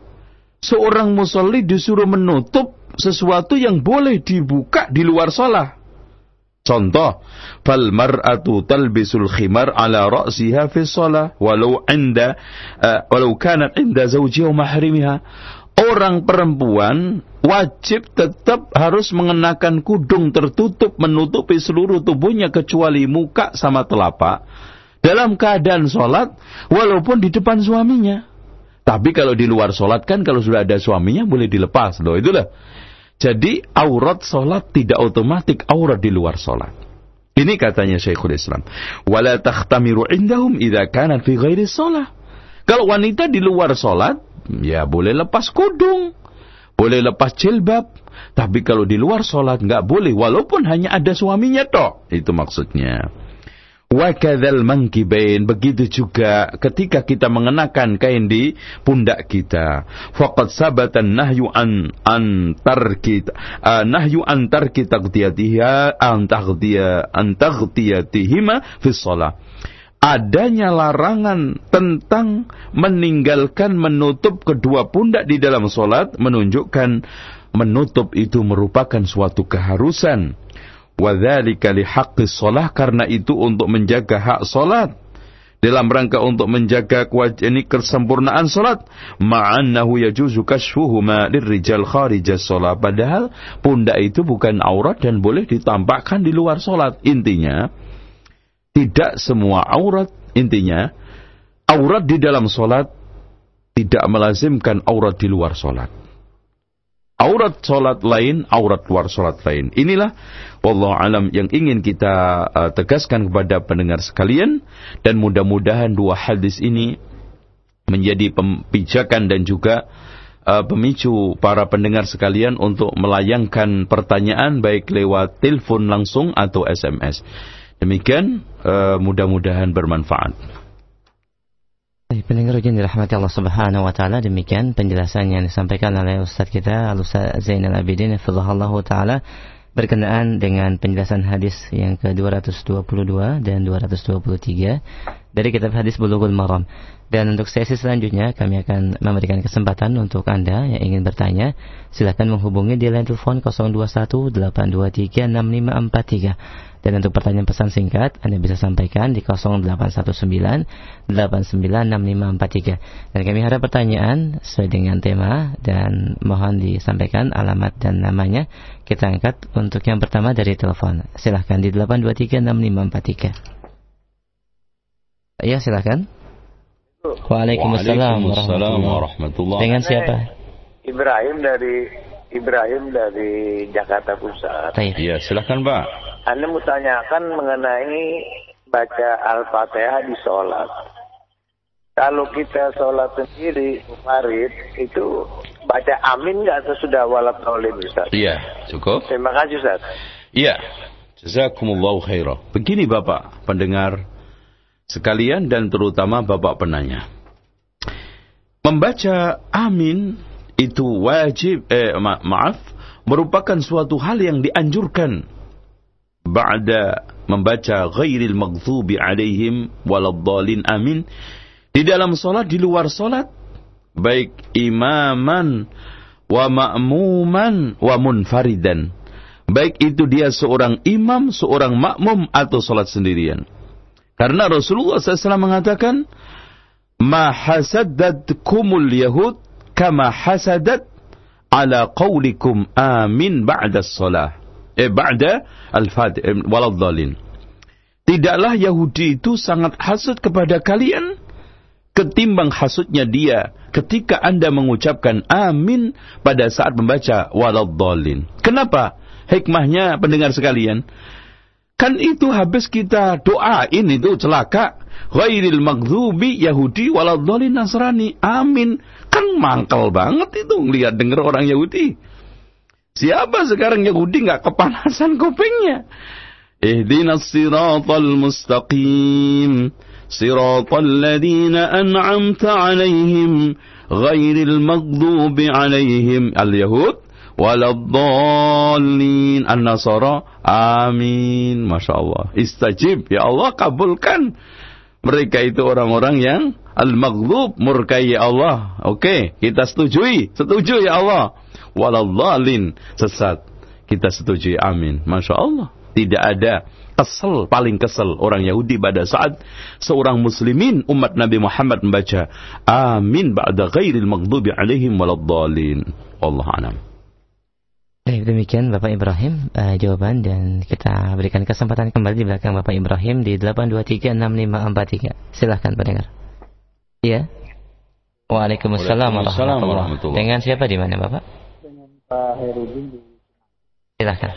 seorang musalli disuruh menutup sesuatu yang boleh dibuka di luar solat. Contoh, fal mar'atu talbisul khimar ala ra'siha fi shalah walau inda uh, walau kanat inda zawjiha mahrimiha orang perempuan wajib tetap harus mengenakan kudung tertutup menutupi seluruh tubuhnya kecuali muka sama telapak dalam keadaan sholat walaupun di depan suaminya. Tapi kalau di luar sholat kan kalau sudah ada suaminya boleh dilepas loh itulah. Jadi aurat sholat tidak otomatis aurat di luar sholat. Ini katanya Syekhul Islam. Wala takhtamiru indahum idha kanat fi ghairi sholat. Kalau wanita di luar sholat, ya boleh lepas kudung, boleh lepas jilbab, tapi kalau di luar sholat nggak boleh, walaupun hanya ada suaminya toh. Itu maksudnya. Wakadhal mangkibain begitu juga ketika kita mengenakan kain di pundak kita. Faqad sabatan nahyu an antar kita uh, nahyu antar kita taghtiyatiha an taghtiya an taghtiyatihima fi shalah adanya larangan tentang meninggalkan menutup kedua pundak di dalam solat menunjukkan menutup itu merupakan suatu keharusan. Wadzalika lihaqqis solah karena itu untuk menjaga hak solat. Dalam rangka untuk menjaga kewajiban ini kesempurnaan solat ma'annahu yajuzu kashfuhuma lirrijal kharijas solat. Padahal pundak itu bukan aurat dan boleh ditampakkan di luar solat. Intinya tidak semua aurat intinya aurat di dalam solat tidak melazimkan aurat di luar solat. Aurat solat lain, aurat luar solat lain. Inilah wallahu alam yang ingin kita uh, tegaskan kepada pendengar sekalian dan mudah-mudahan dua hadis ini menjadi pembijakan dan juga uh, pemicu para pendengar sekalian untuk melayangkan pertanyaan baik lewat telepon langsung atau SMS. Demikian uh, mudah-mudahan bermanfaat. Pendengar ujian dirahmati Allah Subhanahu wa taala demikian penjelasan yang disampaikan oleh Ustaz kita Ustaz Zainal Abidin Allah taala berkenaan dengan penjelasan hadis yang ke-222 dan 223 dari kitab hadis Bulughul Maram. Dan untuk sesi selanjutnya kami akan memberikan kesempatan untuk Anda yang ingin bertanya, silakan menghubungi di line telepon 021 823 6543 dan untuk pertanyaan pesan singkat, Anda bisa sampaikan di 0819 896543. Dan kami harap pertanyaan sesuai dengan tema dan mohon disampaikan alamat dan namanya. Kita angkat untuk yang pertama dari telepon. Silahkan di 8236543. Ya, silahkan. Waalaikumsalam warahmatullahi Dengan siapa? Ibrahim dari Ibrahim dari Jakarta Pusat. Iya, silahkan Pak. Anda mau tanyakan mengenai baca Al-Fatihah di sholat. Kalau kita sholat sendiri, Farid, itu baca amin nggak sesudah walad taulim Ustaz? Iya, cukup. Terima kasih Ustaz. Iya, jazakumullahu khairah. Begini Bapak, pendengar sekalian dan terutama Bapak penanya. Membaca amin itu wajib eh ma maaf merupakan suatu hal yang dianjurkan ba'da membaca ghairil maghdubi alaihim waladdallin amin. Di dalam salat di luar salat baik imaman wa ma'muman wa munfaridan. Baik itu dia seorang imam seorang makmum atau salat sendirian. Karena Rasulullah SAW mengatakan ma hasaddatkumul yahud kama hasadat ala qawlikum amin ba'da salah. Eh ba'da al-fatih eh. Tidaklah Yahudi itu sangat hasut kepada kalian ketimbang hasutnya dia ketika Anda mengucapkan amin pada saat membaca waladhdallin. Kenapa? Hikmahnya pendengar sekalian, kan itu habis kita doain itu celaka ghairil maghdubi Yahudi waladhdallin Nasrani. Amin. Kan mangkel banget itu ngelihat denger orang Yahudi. Siapa sekarang Yahudi nggak kepanasan kupingnya? Ihdinas siratal mustaqim. Siratal ladina an'amta alaihim. Ghairil maghdubi alaihim. Al-Yahud waladdallin an-nasara amin Masya Allah istajib ya Allah kabulkan mereka itu orang-orang yang al-maghlub murkai Allah oke kita setujui setuju ya Allah waladdallin sesat kita setujui amin Masya Allah tidak ada kesel, paling kesel orang Yahudi pada saat seorang muslimin umat Nabi Muhammad membaca amin ba'da ghairil maghdubi alaihim waladdallin. Allah anam. Baik, demikian Bapak Ibrahim uh, jawaban dan kita berikan kesempatan kembali di belakang Bapak Ibrahim di 8236543. Silahkan pendengar. Iya. Waalaikumsalam warahmatullahi wabarakatuh. Dengan siapa di mana Bapak? Dengan Pak Herudin. Silahkan.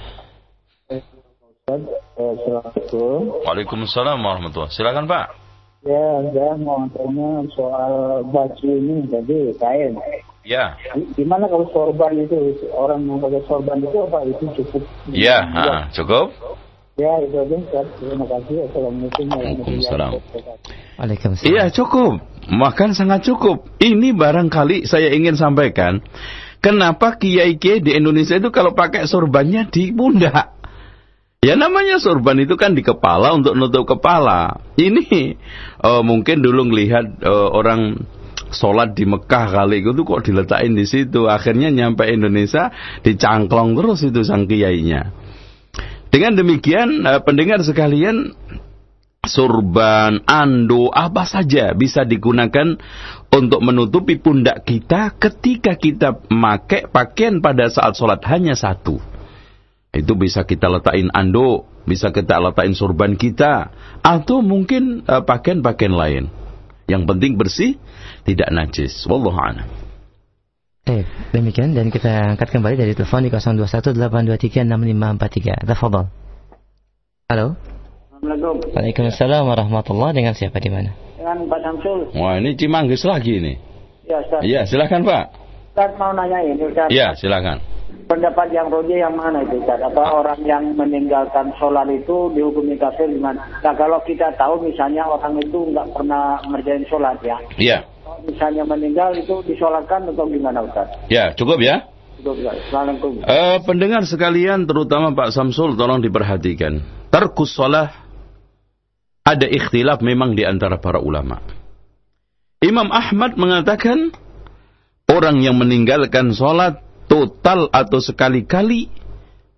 Assalamualaikum. Waalaikumsalam warahmatullahi Silakan Pak. Ya, saya mau tanya soal baju ini jadi kain. Ya. Gimana kalau sorban itu orang yang pakai sorban itu apa itu cukup? Ya, ya. cukup. Ya, itu aja. Terima kasih. Assalamualaikum Waalaikumsalam. Waalaikumsalam. Iya, cukup. Makan sangat cukup. Ini barangkali saya ingin sampaikan. Kenapa kiai-kiai di Indonesia itu kalau pakai sorbannya di pundak? Ya namanya sorban itu kan di kepala untuk nutup kepala. Ini uh, mungkin dulu ngelihat uh, orang sholat di Mekah kali itu kok diletakin di situ. Akhirnya nyampe Indonesia dicangklong terus itu sang kiainya. Dengan demikian uh, pendengar sekalian surban, ando, apa saja bisa digunakan untuk menutupi pundak kita ketika kita memakai pakaian pada saat sholat hanya satu. Itu bisa kita letakin ando, bisa kita letakin surban kita, atau mungkin uh, pakaian-pakaian lain. Yang penting bersih, tidak najis. Wallahu a'lam. Eh, demikian dan kita angkat kembali dari telepon di 0218236543. Tafadhol. Halo. Assalamualaikum. Waalaikumsalam warahmatullahi Dengan siapa di mana? Dengan Pak Samsul. Wah, ini Cimanggis lagi ini. Ya, Ustaz. Iya, silakan, Pak. Ustaz mau nanya ini, Ustaz. Iya, silakan pendapat yang roji yang mana itu Ustaz? Apa orang yang meninggalkan sholat itu dihukumi kafir gimana? Nah kalau kita tahu misalnya orang itu nggak pernah ngerjain sholat ya. Iya. Misalnya meninggal itu disolatkan atau gimana Ustaz? Ya cukup ya. Ya. Uh, pendengar sekalian terutama Pak Samsul tolong diperhatikan. Terkus sholat ada ikhtilaf memang di antara para ulama. Imam Ahmad mengatakan orang yang meninggalkan sholat total atau sekali-kali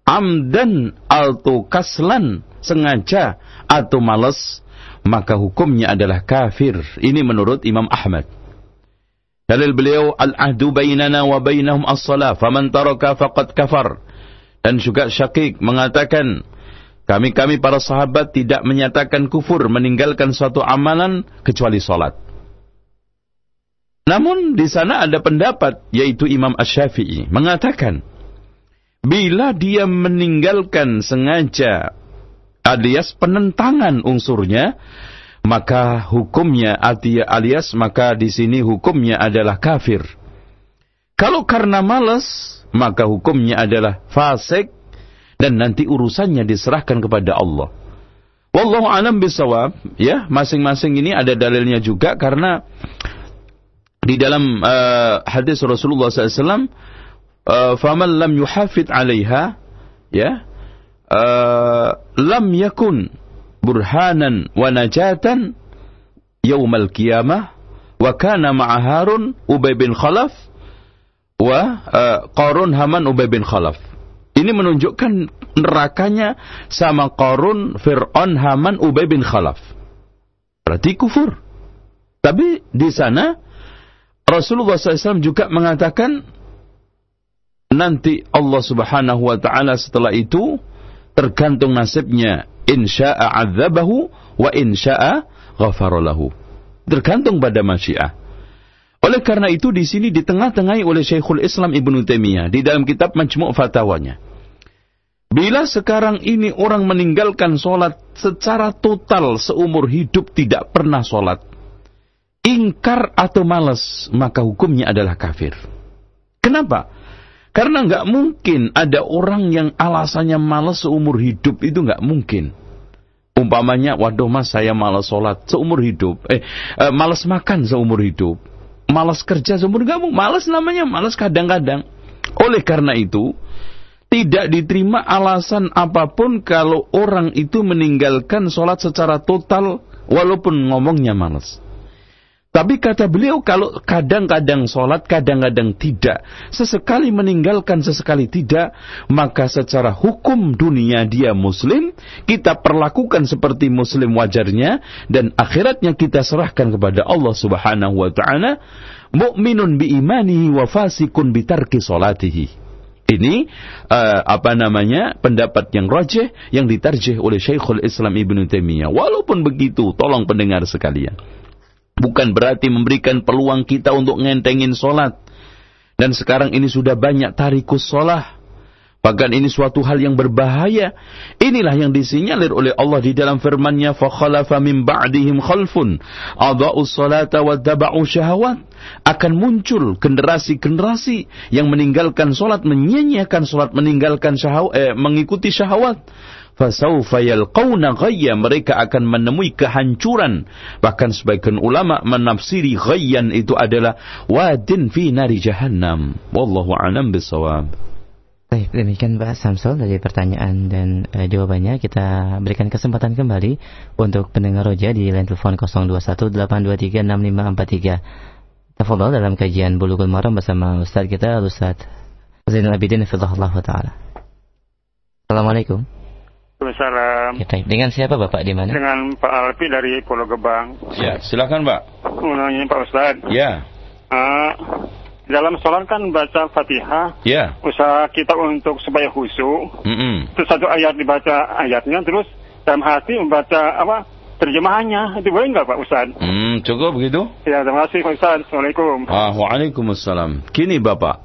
amdan atau kaslan sengaja atau malas maka hukumnya adalah kafir. Ini menurut Imam Ahmad. Dalil beliau al-ahdu bainana wa bainahum as-salah faman taraka faqad kafar. Dan juga Syakik mengatakan kami-kami para sahabat tidak menyatakan kufur meninggalkan suatu amalan kecuali salat namun di sana ada pendapat yaitu Imam Ash-Syafi'i mengatakan bila dia meninggalkan sengaja alias penentangan unsurnya maka hukumnya alias maka di sini hukumnya adalah kafir. Kalau karena malas maka hukumnya adalah fasik dan nanti urusannya diserahkan kepada Allah. Wallahu alam bisawab ya masing-masing ini ada dalilnya juga karena di dalam uh, hadis Rasulullah SAW, uh, "Faman lam yuhafid 'alaiha" ya, uh, lam yakun burhanan wa najatan yaumal qiyamah wa kana ma'a Harun Ubay bin Khalaf wa uh, Qarun Haman Ubay bin Khalaf. Ini menunjukkan nerakanya sama Qarun, Fir'aun, Haman, Ubay bin Khalaf. Berarti kufur. Tapi di sana Rasulullah SAW juga mengatakan nanti Allah Subhanahu wa taala setelah itu tergantung nasibnya insya'a adzabahu wa insya'a ghafaralahu tergantung pada masyiah oleh karena itu di sini di tengah-tengahi oleh Syekhul Islam Ibnu Taimiyah di dalam kitab Majmu' Fatawanya Bila sekarang ini orang meninggalkan sholat secara total seumur hidup tidak pernah sholat ingkar atau malas, maka hukumnya adalah kafir. Kenapa? Karena nggak mungkin ada orang yang alasannya malas seumur hidup itu nggak mungkin. Umpamanya, waduh mas saya malas sholat seumur hidup, eh, eh malas makan seumur hidup, malas kerja seumur hidup, malas namanya malas kadang-kadang. Oleh karena itu, tidak diterima alasan apa pun kalau orang itu meninggalkan sholat secara total walaupun ngomongnya malas. Tapi kata beliau kalau kadang-kadang sholat, kadang-kadang tidak. Sesekali meninggalkan, sesekali tidak. Maka secara hukum dunia dia muslim. Kita perlakukan seperti muslim wajarnya. Dan akhiratnya kita serahkan kepada Allah subhanahu wa ta'ala. Mu'minun bi imanihi wa fasikun bitarki sholatihi Ini uh, apa namanya pendapat yang rajih yang ditarjih oleh Syekhul Islam Ibn Taimiyah. Walaupun begitu, tolong pendengar sekalian. Bukan berarti memberikan peluang kita untuk ngentengin sholat. Dan sekarang ini sudah banyak tarikus sholat. Bahkan ini suatu hal yang berbahaya. Inilah yang disinyalir oleh Allah di dalam firman-Nya, فَخَلَفَ مِنْ بَعْدِهِمْ خَلْفٌ أَضَعُوا الصَّلَاةَ وَاتَّبَعُوا شَهَوَاتٍ akan muncul generasi-generasi yang meninggalkan solat, menyanyiakan solat, meninggalkan syahwat, eh, mengikuti syahwat fasaufa yalqauna ghayya mereka akan menemui kehancuran bahkan sebagian ulama menafsiri ghayyan itu adalah wadin fi nari jahannam wallahu alam bisawab Baik, demikian Pak Samsul dari pertanyaan dan e, jawabannya. Kita berikan kesempatan kembali untuk pendengar roja di line telepon 0218236543. Tafadhol dalam kajian Bulughul Maram bersama Ustaz kita Ustaz Zainal Abidin Fidhullah Taala. Assalamualaikum. Waalaikumsalam. Ya, Dengan siapa Bapak di mana? Dengan Pak Alpi dari Pulau Gebang. Ya, silakan Pak. Menanya Pak Ustad. Ya. Uh, dalam sholat kan baca Fatihah. Ya. Usaha kita untuk supaya khusyuk. Mm -mm. Terus satu ayat dibaca ayatnya, terus dalam hati membaca apa terjemahannya. Itu boleh nggak Pak Ustad? Hmm, cukup begitu? Ya, terima kasih Pak Ustad. Assalamualaikum. Ah, waalaikumsalam. Kini Bapak,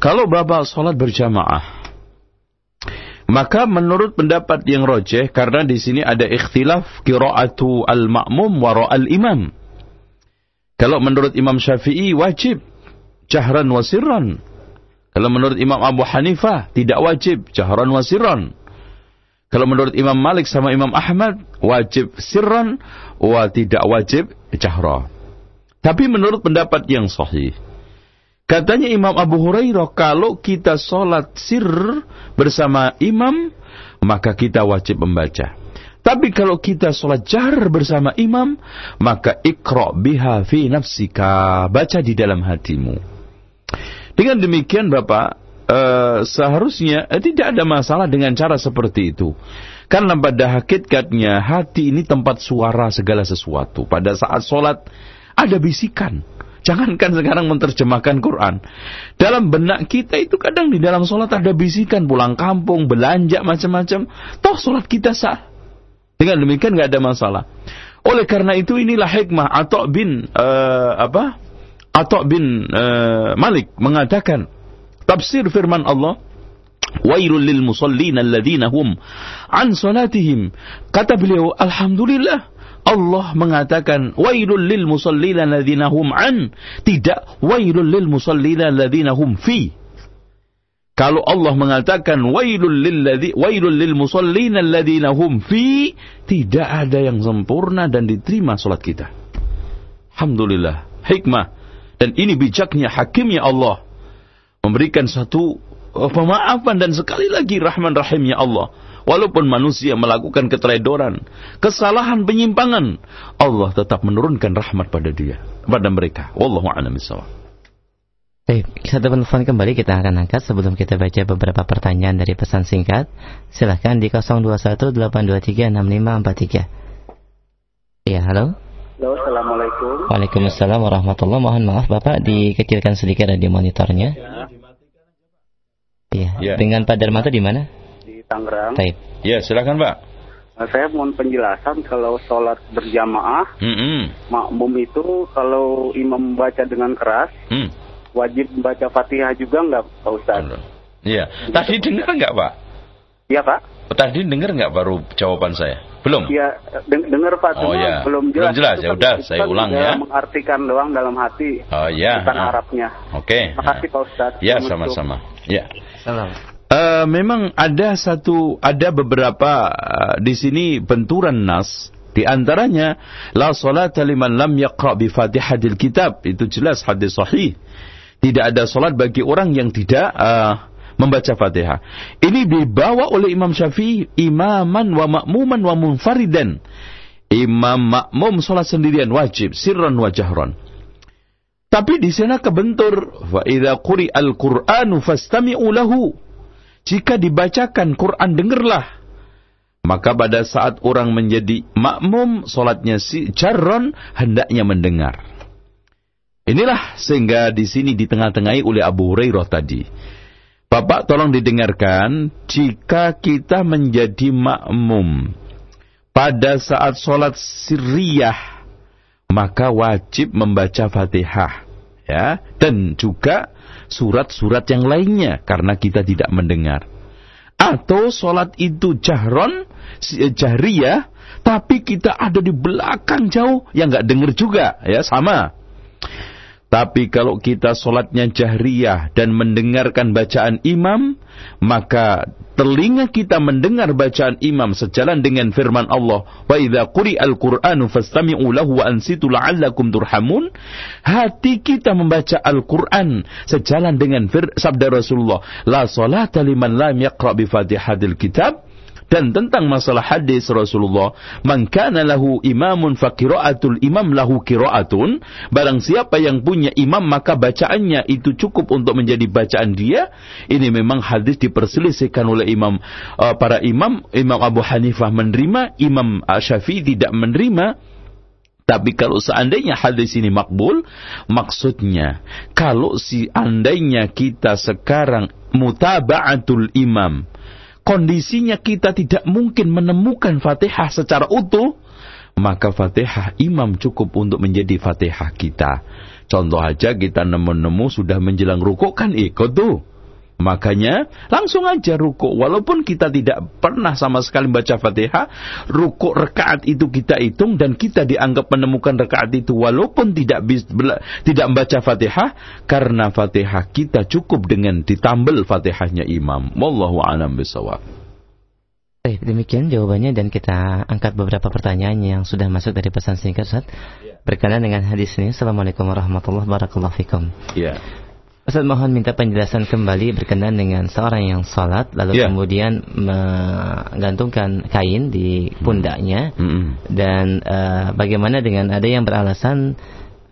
kalau Bapak sholat berjamaah, maka menurut pendapat yang rojeh, karena di sini ada ikhtilaf kiraatu al-ma'mum wara al-imam. Kalau menurut Imam Syafi'i wajib jahran wa sirran. Kalau menurut Imam Abu Hanifah tidak wajib jahran wa sirran. Kalau menurut Imam Malik sama Imam Ahmad wajib sirran wa tidak wajib jahra. Tapi menurut pendapat yang sahih Katanya Imam Abu Hurairah, kalau kita sholat sir bersama imam, maka kita wajib membaca. Tapi kalau kita sholat jar bersama imam, maka ikra biha fi nafsika. Baca di dalam hatimu. Dengan demikian Bapak, uh, seharusnya uh, tidak ada masalah dengan cara seperti itu. Karena pada hakikatnya hati ini tempat suara segala sesuatu. Pada saat sholat ada bisikan Jangankan sekarang menerjemahkan Quran. Dalam benak kita itu kadang di dalam sholat ada bisikan pulang kampung, belanja macam-macam. Toh sholat kita sah. Dengan demikian nggak ada masalah. Oleh karena itu inilah hikmah Atok bin uh, apa? Atok bin uh, Malik mengatakan tafsir firman Allah Wailul lil musallin alladzina hum an salatihim. Kata beliau, Alhamdulillah Allah mengatakan wailul lil musallina alladzina hum an, tidak wailul lil musallina alladzina hum fi. Kalau Allah mengatakan wailul lil ladzi wailul lil musallina alladzina hum fi, tidak ada yang sempurna dan diterima salat kita. Alhamdulillah, hikmah dan ini bijaknya hakimnya Allah memberikan satu pemaafan dan sekali lagi rahman rahimnya Allah Walaupun manusia melakukan keteledoran, kesalahan, penyimpangan, Allah tetap menurunkan rahmat pada dia, pada mereka. Wallahu a'lam bishawab. Baik, satu telepon kembali kita akan angkat sebelum kita baca beberapa pertanyaan dari pesan singkat. Silahkan di 0218236543. Ya, halo. Halo, Assalamualaikum. Waalaikumsalam warahmatullahi Mohon maaf Bapak, dikecilkan sedikit radio monitornya. Iya. Ya. Dengan Pak Darmato di mana? Tangerang. Baik. Ya, silakan Pak. Nah, saya mohon penjelasan kalau sholat berjamaah, mm -hmm. makmum itu kalau imam membaca dengan keras, mm. wajib membaca fatihah juga nggak Pak Ustaz? Iya. Tadi dengar nggak Pak? Iya Pak. Tadi dengar nggak baru jawaban saya? Belum? Iya, dengar Pak, oh, ya. belum jelas. Belum jelas, ya udah saya ulang ya. mengartikan doang dalam hati. Oh iya. Bukan uh. Arabnya. Oke. Okay. Terima kasih Pak Ustaz. Ya, sama-sama. Ya. Salam. Uh, memang ada satu ada beberapa uh, di sini benturan nas di antaranya la salata liman lam yaqra bi Fatihatil Kitab itu jelas hadis sahih Tidak ada solat bagi orang yang tidak uh, membaca Fatihah. Ini dibawa oleh Imam Syafi'i imaman wa makmuman wa munfaridan. Imam makmum solat sendirian wajib sirran wa jahran. Tapi di sana kebentur wa idza al Qur'anu fastami'u lahu. Jika dibacakan Quran dengarlah. Maka pada saat orang menjadi makmum, solatnya si jarron hendaknya mendengar. Inilah sehingga di sini di tengah-tengahi oleh Abu Hurairah tadi. Bapak tolong didengarkan, jika kita menjadi makmum pada saat sholat sirriyah, maka wajib membaca fatihah. ya Dan juga surat-surat yang lainnya, karena kita tidak mendengar. Atau sholat itu jahron, eh, jahriyah, tapi kita ada di belakang jauh, yang nggak dengar juga, ya sama. Tapi kalau kita solatnya jahriyah dan mendengarkan bacaan imam, maka telinga kita mendengar bacaan imam sejalan dengan firman Allah, "Wa idza quri'al Qur'anu fastami'u lahu wa ansitu la'allakum turhamun." Hati kita membaca Al-Qur'an sejalan dengan sabda Rasulullah, "La salata liman lam yaqra' bi Kitab." Dan tentang masalah hadis Rasulullah man kana lahu imamun fa qiraatul imam lahu qiraatun barang siapa yang punya imam maka bacaannya itu cukup untuk menjadi bacaan dia. Ini memang hadis diperselisihkan oleh imam uh, para imam. Imam Abu Hanifah menerima Imam Syafi'i tidak menerima. Tapi kalau seandainya hadis ini makbul, maksudnya kalau seandainya kita sekarang mutaba'atul imam, kondisinya kita tidak mungkin menemukan Fatihah secara utuh, maka Fatihah imam cukup untuk menjadi Fatihah kita. Contoh aja kita nemu-nemu sudah menjelang rukuk kan ikut tuh. Makanya langsung aja ruku. Walaupun kita tidak pernah sama sekali baca fatihah, ruku rekaat itu kita hitung dan kita dianggap menemukan rekaat itu walaupun tidak bis, tidak membaca fatihah karena fatihah kita cukup dengan ditambal fatihahnya imam. Wallahu a'lam bishawab. Baik, demikian jawabannya dan kita angkat beberapa pertanyaan yang sudah masuk dari pesan singkat Ustaz. Ya. Berkenaan dengan hadis ini. Assalamualaikum warahmatullahi wabarakatuh. Ya. Ustaz mohon minta penjelasan kembali berkenaan dengan seorang yang sholat lalu yeah. kemudian menggantungkan kain di pundaknya mm -hmm. dan uh, bagaimana dengan ada yang beralasan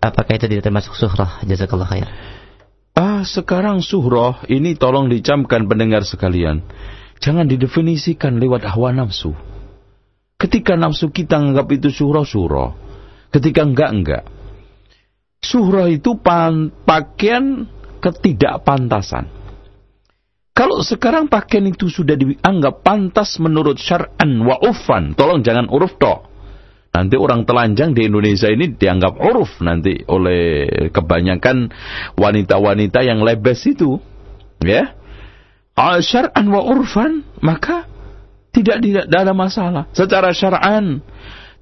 apakah itu tidak termasuk suhrah jazakallah khair. Ah, sekarang suhrah ini tolong dicamkan pendengar sekalian. Jangan didefinisikan lewat hawa nafsu. Ketika nafsu kita anggap itu suhrah, suhrah. Ketika enggak, enggak. Suhrah itu pakaian ketidakpantasan. Kalau sekarang pakaian itu sudah dianggap pantas menurut syar'an wa ufan, tolong jangan uruf toh. Nanti orang telanjang di Indonesia ini dianggap uruf nanti oleh kebanyakan wanita-wanita yang lebes itu. Ya. Syar'an wa urfan, maka tidak tidak ada masalah. Secara syar'an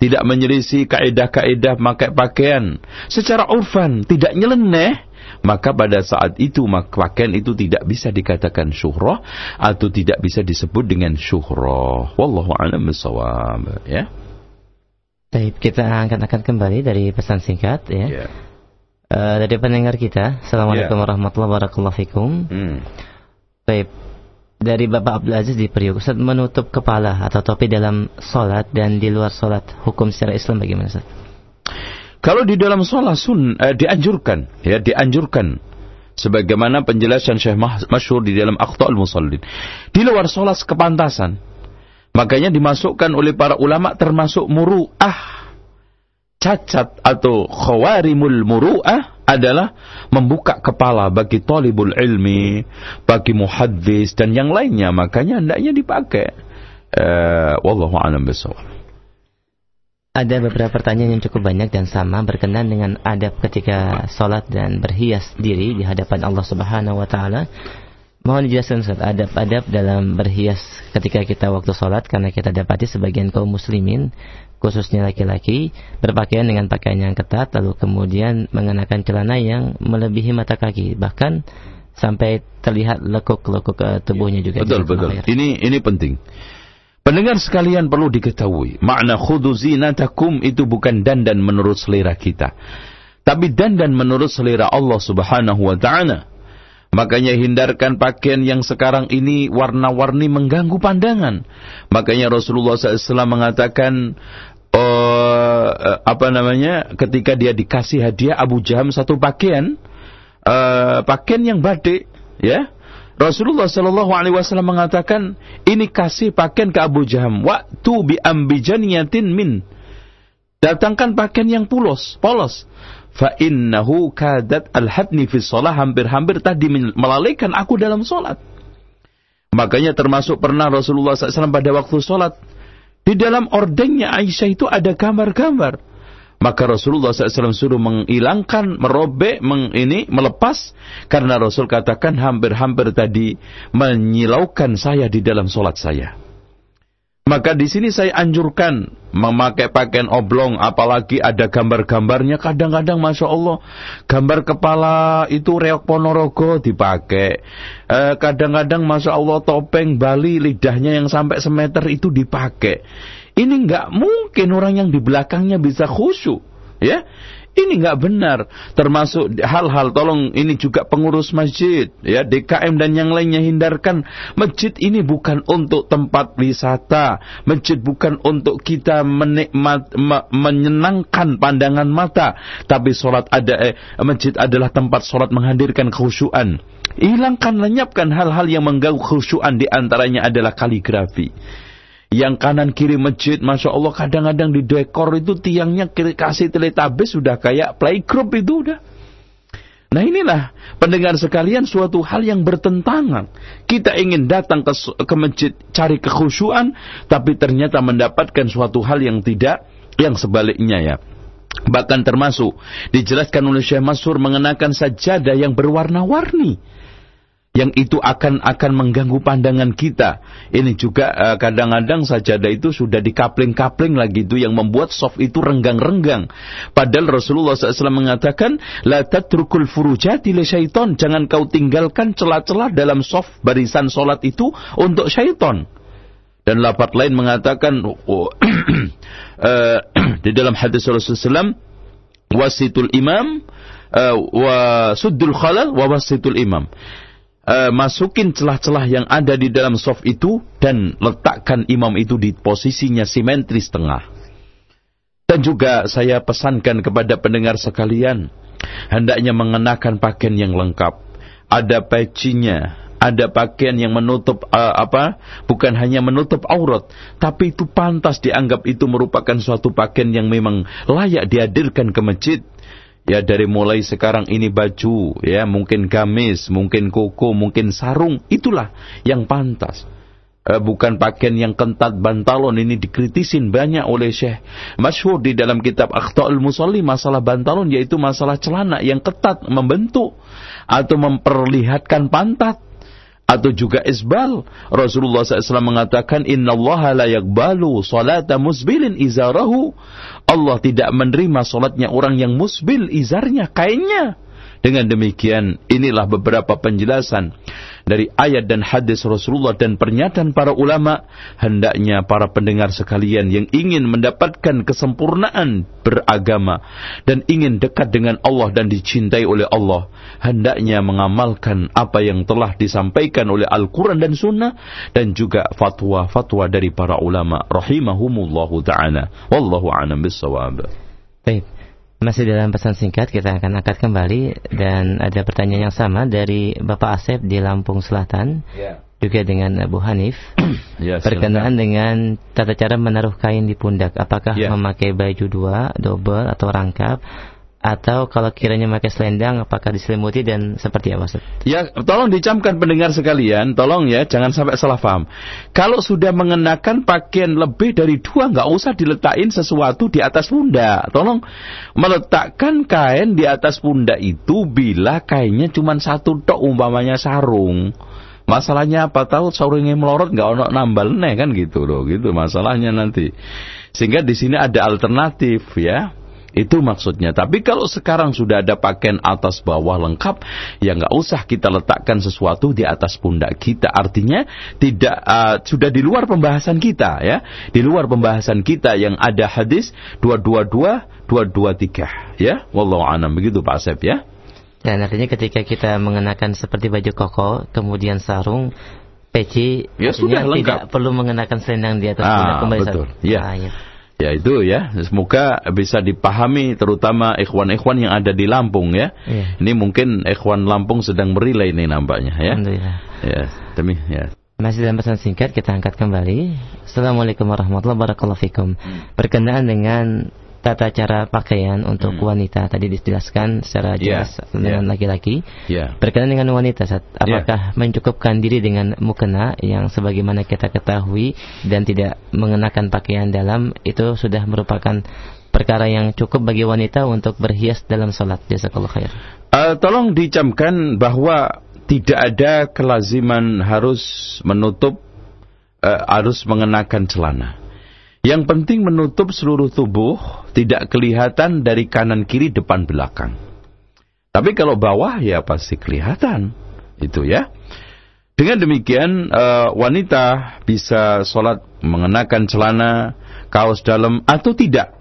tidak menyelisih kaidah-kaidah pakai pakaian. Secara urfan tidak nyeleneh maka pada saat itu pakaian itu tidak bisa dikatakan syuhrah atau tidak bisa disebut dengan syuhrah. Wallahu a'lam bishawab, ya. Baik, kita akan akan kembali dari pesan singkat ya. Yeah. Uh, dari pendengar kita. Assalamualaikum yeah. warahmatullahi wabarakatuh. Hmm. Baik, dari Bapak Abdul Aziz di Priok, Ustaz menutup kepala atau topi dalam solat dan di luar solat hukum secara Islam bagaimana Ustaz? Kalau di dalam sholat sun eh, dianjurkan, ya dianjurkan. Sebagaimana penjelasan Syekh Masyur di dalam Akhtaul Musallin. Di luar sholat kepantasan. Makanya dimasukkan oleh para ulama termasuk muru'ah. Cacat atau khawarimul muru'ah adalah membuka kepala bagi talibul ilmi, bagi muhaddis dan yang lainnya. Makanya hendaknya dipakai. Uh, wallahu a'lam bishawab. Ada beberapa pertanyaan yang cukup banyak dan sama berkenaan dengan adab ketika sholat dan berhias diri di hadapan Allah Subhanahu wa taala. Mohon dijelaskan Ustaz, adab-adab dalam berhias ketika kita waktu sholat karena kita dapati sebagian kaum muslimin khususnya laki-laki berpakaian dengan pakaian yang ketat lalu kemudian mengenakan celana yang melebihi mata kaki bahkan sampai terlihat lekuk-lekuk eh, tubuhnya juga. Betul betul. Ini ini penting. Pendengar sekalian perlu diketahui, makna khudu zinatakum itu bukan dandan menurut selera kita. tapi dandan menurut selera Allah Subhanahu wa taala. Makanya hindarkan pakaian yang sekarang ini warna-warni mengganggu pandangan. Makanya Rasulullah SAW mengatakan, uh, apa namanya, ketika dia dikasih hadiah Abu Jaham satu pakaian, uh, pakaian yang badik, ya, Rasulullah Shallallahu Alaihi Wasallam mengatakan ini kasih pakaian ke Abu Jaham. Waktu bi ambijaniyatin min. Datangkan pakaian yang polos polos. Fa innahu kadat al hadni fi shalah hampir-hampir tadi melalaikan aku dalam solat makanya termasuk pernah Rasulullah SAW pada waktu solat di dalam ordengnya Aisyah itu ada gambar-gambar maka Rasulullah SAW suruh menghilangkan, merobek, meng, ini melepas karena Rasul katakan hampir-hampir tadi menyilaukan saya di dalam solat saya. Maka di sini saya anjurkan memakai pakaian oblong, apalagi ada gambar-gambarnya. Kadang-kadang, masya Allah, gambar kepala itu reok ponorogo dipakai. Eh, kadang-kadang, masya Allah, topeng Bali lidahnya yang sampai semeter itu dipakai. Ini nggak mungkin orang yang di belakangnya bisa khusyuk. Ya, ini nggak benar. Termasuk hal-hal, tolong ini juga pengurus masjid, ya DKM dan yang lainnya hindarkan. Masjid ini bukan untuk tempat wisata. Masjid bukan untuk kita menikmat, me, menyenangkan pandangan mata. Tapi sholat ada, eh, masjid adalah tempat sholat menghadirkan khusyuan. Hilangkan, lenyapkan hal-hal yang mengganggu khusyuan di antaranya adalah kaligrafi yang kanan kiri masjid, masya Allah kadang-kadang di dekor itu tiangnya kiri kasih teletabis sudah kayak playgroup itu udah. Nah inilah pendengar sekalian suatu hal yang bertentangan. Kita ingin datang ke, ke masjid cari kekhusyuan, tapi ternyata mendapatkan suatu hal yang tidak, yang sebaliknya ya. Bahkan termasuk dijelaskan oleh Syekh Masur mengenakan sajadah yang berwarna-warni yang itu akan akan mengganggu pandangan kita. Ini juga uh, kadang-kadang sajadah itu sudah dikapling-kapling lagi itu yang membuat soft itu renggang-renggang. Padahal Rasulullah SAW mengatakan, La tatrukul furujati le syaiton. Jangan kau tinggalkan celah-celah dalam soft barisan solat itu untuk syaiton. Dan lapat lain mengatakan uh, di dalam hadis Rasulullah SAW, wasitul imam uh, wa suddul khalal wa wasitul imam uh, masukin celah-celah yang ada di dalam soft itu dan letakkan imam itu di posisinya simetris tengah. Dan juga saya pesankan kepada pendengar sekalian, hendaknya mengenakan pakaian yang lengkap. Ada pecinya, ada pakaian yang menutup uh, apa? Bukan hanya menutup aurat, tapi itu pantas dianggap itu merupakan suatu pakaian yang memang layak dihadirkan ke masjid Ya dari mulai sekarang ini baju, ya mungkin gamis, mungkin koko, mungkin sarung, itulah yang pantas. Eh, bukan pakaian yang kentat bantalon ini dikritisin banyak oleh Syekh. Masyhur di dalam kitab Akhta'ul Musalli masalah bantalon yaitu masalah celana yang ketat membentuk atau memperlihatkan pantat atau juga isbal. Rasulullah SAW mengatakan, Inna Allah la yakbalu salata musbilin izarahu. Allah tidak menerima salatnya orang yang musbil izarnya, kainnya. Dengan demikian, inilah beberapa penjelasan dari ayat dan hadis Rasulullah dan pernyataan para ulama, hendaknya para pendengar sekalian yang ingin mendapatkan kesempurnaan beragama dan ingin dekat dengan Allah dan dicintai oleh Allah, hendaknya mengamalkan apa yang telah disampaikan oleh Al-Quran dan Sunnah dan juga fatwa-fatwa dari para ulama rahimahumullahu ta'ala. Wallahu a'lam bissawab. Baik. Masih dalam pesan singkat kita akan angkat kembali dan ada pertanyaan yang sama dari Bapak Asep di Lampung Selatan. Yeah. Juga dengan Abu Hanif. ya, berkenaan dengan tata cara menaruh kain di pundak. Apakah yeah. memakai baju dua, double atau rangkap atau kalau kiranya pakai selendang apakah diselimuti dan seperti apa Ustaz? Ya, tolong dicamkan pendengar sekalian, tolong ya jangan sampai salah paham. Kalau sudah mengenakan pakaian lebih dari dua nggak usah diletakin sesuatu di atas pundak. Tolong meletakkan kain di atas pundak itu bila kainnya cuma satu tok umpamanya sarung. Masalahnya apa tahu sarungnya melorot nggak ono nambal nih kan gitu loh, gitu masalahnya nanti. Sehingga di sini ada alternatif ya Itu maksudnya. Tapi kalau sekarang sudah ada pakaian atas bawah lengkap, ya nggak usah kita letakkan sesuatu di atas pundak kita. Artinya tidak uh, sudah di luar pembahasan kita ya. Di luar pembahasan kita yang ada hadis 222 223 ya. Wallahu a'lam begitu Pak Asep ya. Dan artinya ketika kita mengenakan seperti baju koko, kemudian sarung, peci, ya sudah lengkap. tidak perlu mengenakan selendang di atas ah, kembali. Betul. Ya. Ah, ya. Ya itu ya, semoga bisa dipahami terutama ikhwan-ikhwan yang ada di Lampung ya. ya. Ini mungkin ikhwan Lampung sedang berilai ini nampaknya ya. Alhamdulillah. Ya, demi ya. Masih dalam pesan singkat kita angkat kembali. Assalamualaikum warahmatullahi wabarakatuh. Berkenaan dengan tata cara pakaian untuk hmm. wanita tadi dijelaskan secara jelas yeah. dengan laki-laki. Yeah. Yeah. Berkenaan dengan wanita, apakah yeah. mencukupkan diri dengan mukena yang sebagaimana kita ketahui dan tidak mengenakan pakaian dalam itu sudah merupakan perkara yang cukup bagi wanita untuk berhias dalam salat. Jazakallah khair. Uh, tolong dicamkan bahwa tidak ada kelaziman harus menutup uh, harus mengenakan celana. Yang penting menutup seluruh tubuh, tidak kelihatan dari kanan kiri depan belakang. Tapi kalau bawah ya pasti kelihatan. Itu ya. Dengan demikian uh, wanita bisa sholat mengenakan celana, kaos dalam atau tidak.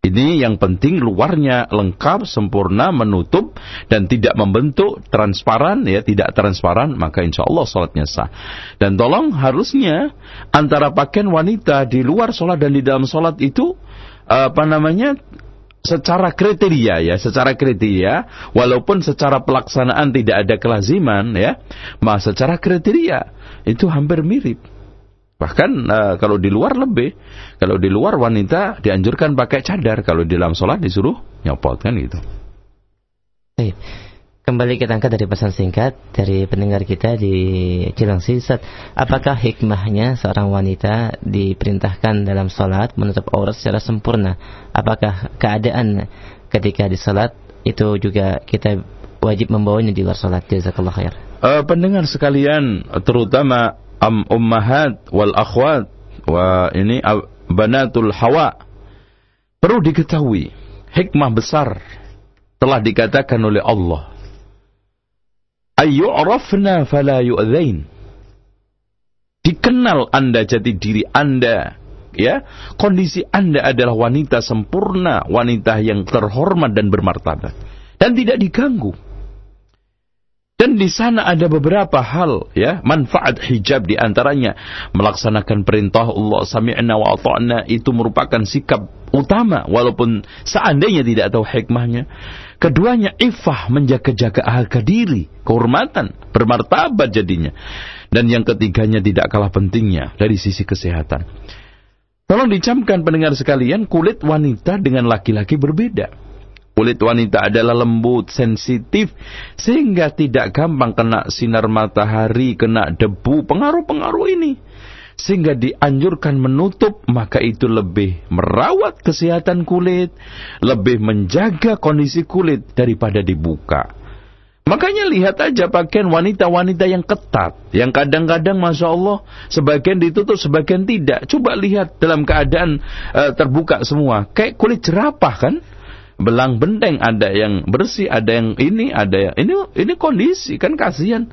Ini yang penting luarnya lengkap, sempurna, menutup dan tidak membentuk, transparan ya, tidak transparan, maka insya Allah sholatnya sah. Dan tolong harusnya antara pakaian wanita di luar sholat dan di dalam sholat itu apa namanya secara kriteria ya, secara kriteria, walaupun secara pelaksanaan tidak ada kelaziman ya, mah secara kriteria itu hampir mirip. Bahkan uh, kalau di luar lebih, kalau di luar wanita dianjurkan pakai cadar, kalau di dalam sholat disuruh nyopot kan gitu. Baik. Kembali kita angkat dari pesan singkat dari pendengar kita di Cilangsi. Ustaz, apakah hikmahnya seorang wanita diperintahkan dalam sholat menutup aurat secara sempurna? Apakah keadaan ketika di sholat itu juga kita wajib membawanya di luar sholat? Jazakallah khair. Uh, pendengar sekalian, terutama am ummahat wal akhwat wa ini banatul hawa. Perlu diketahui hikmah besar telah dikatakan oleh Allah. Ayyurafna fala yu'dzain dikenal Anda jati diri Anda ya. Kondisi Anda adalah wanita sempurna wanita yang terhormat dan bermartabat. Dan tidak diganggu dan di sana ada beberapa hal ya, manfaat hijab di antaranya melaksanakan perintah Allah sami'na wa ata'na itu merupakan sikap utama walaupun seandainya tidak tahu hikmahnya. Keduanya ifah menjaga-jaga harga diri, kehormatan, bermartabat jadinya. Dan yang ketiganya tidak kalah pentingnya dari sisi kesehatan. Tolong dicamkan pendengar sekalian, kulit wanita dengan laki-laki berbeda. Kulit wanita adalah lembut, sensitif, sehingga tidak gampang kena sinar matahari, kena debu, pengaruh-pengaruh ini. Sehingga dianjurkan menutup, maka itu lebih merawat kesehatan kulit, lebih menjaga kondisi kulit daripada dibuka. Makanya lihat aja pakaian wanita-wanita yang ketat. Yang kadang-kadang Masya Allah sebagian ditutup, sebagian tidak. Coba lihat dalam keadaan uh, terbuka semua. Kayak kulit jerapah kan? Belang benteng, ada yang bersih, ada yang ini, ada yang ini ini kondisi kan kasihan.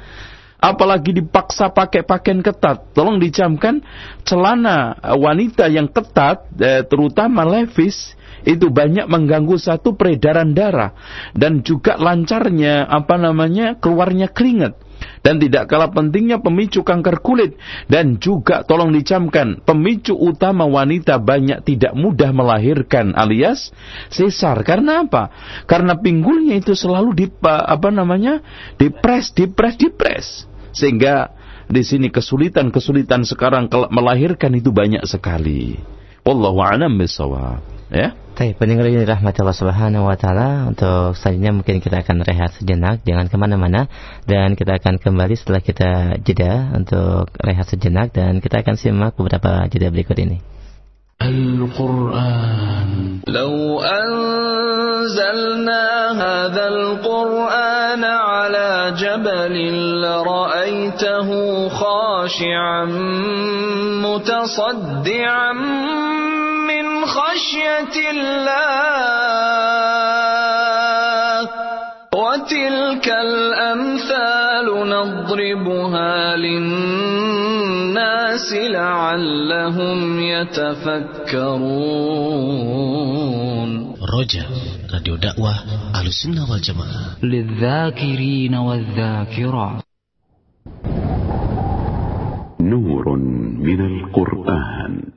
Apalagi dipaksa pakai pakaian ketat. Tolong dicamkan celana wanita yang ketat, eh, terutama levis, itu banyak mengganggu satu peredaran darah dan juga lancarnya apa namanya keluarnya keringat dan tidak kalah pentingnya pemicu kanker kulit dan juga tolong dicamkan pemicu utama wanita banyak tidak mudah melahirkan alias sesar karena apa? Karena pinggulnya itu selalu di apa namanya? dipres, dipres, dipres sehingga di sini kesulitan-kesulitan sekarang melahirkan itu banyak sekali. Wallahu a'lam bishawab. Ya. Baik, pendengar ini rahmat Allah Subhanahu wa taala. Untuk selanjutnya mungkin kita akan rehat sejenak, jangan ke mana mana dan kita akan kembali setelah kita jeda untuk rehat sejenak dan kita akan simak beberapa jeda berikut ini. Al-Quran Lau anzalna hadzal Qur'an ala jabalin lara'aitahu khashi'an mutasaddian خشية الله وتلك الأمثال نضربها للناس لعلهم يتفكرون رجاء راديو دعوة على السنة والجماعة للذاكرين والذاكرات. نور من القرآن.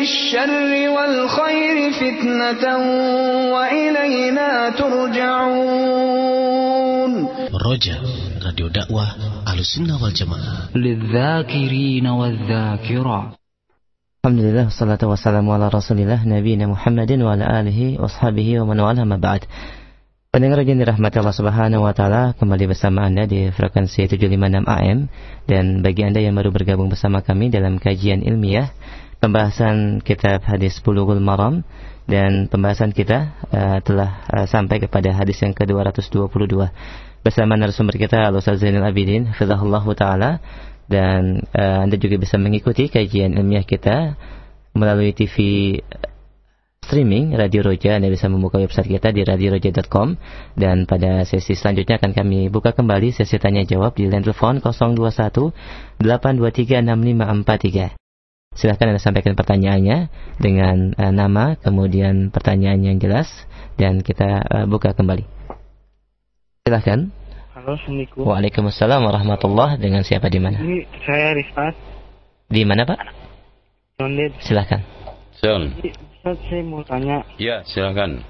بالشر والخير فتنة وإلينا ترجعون رجاء راديو دعوة على السنة والجماعة للذاكرين والذاكرات Alhamdulillah, salatu wassalamu ala rasulillah Nabi Muhammadin wa ala alihi wa sahbihi wa man wala ma ba'd Pendengar yang dirahmati Allah subhanahu wa ta'ala Kembali bersama Anda di frekuensi 756 AM Dan bagi Anda yang baru bergabung bersama kami dalam kajian ilmiah Pembahasan kitab hadis Bulughul Maram Dan pembahasan kita uh, telah uh, sampai kepada hadis yang ke-222 Bersama narasumber kita Al-Ustaz Zainal Abidin Fidahullah Ta'ala. Dan uh, Anda juga bisa mengikuti kajian ilmiah kita melalui TV streaming Radio Roja. Anda bisa membuka website kita di radioroja.com dan pada sesi selanjutnya akan kami buka kembali sesi tanya jawab di line telepon 021 823 6543 Silahkan Anda sampaikan pertanyaannya dengan uh, nama, kemudian pertanyaan yang jelas, dan kita uh, buka kembali. Silahkan. Halo, Assalamualaikum. Waalaikumsalam warahmatullah. Dengan siapa di mana? Ini saya Rifat. Di mana Pak? Condet. Silahkan. Ustaz, saya mau tanya. Ya, silakan.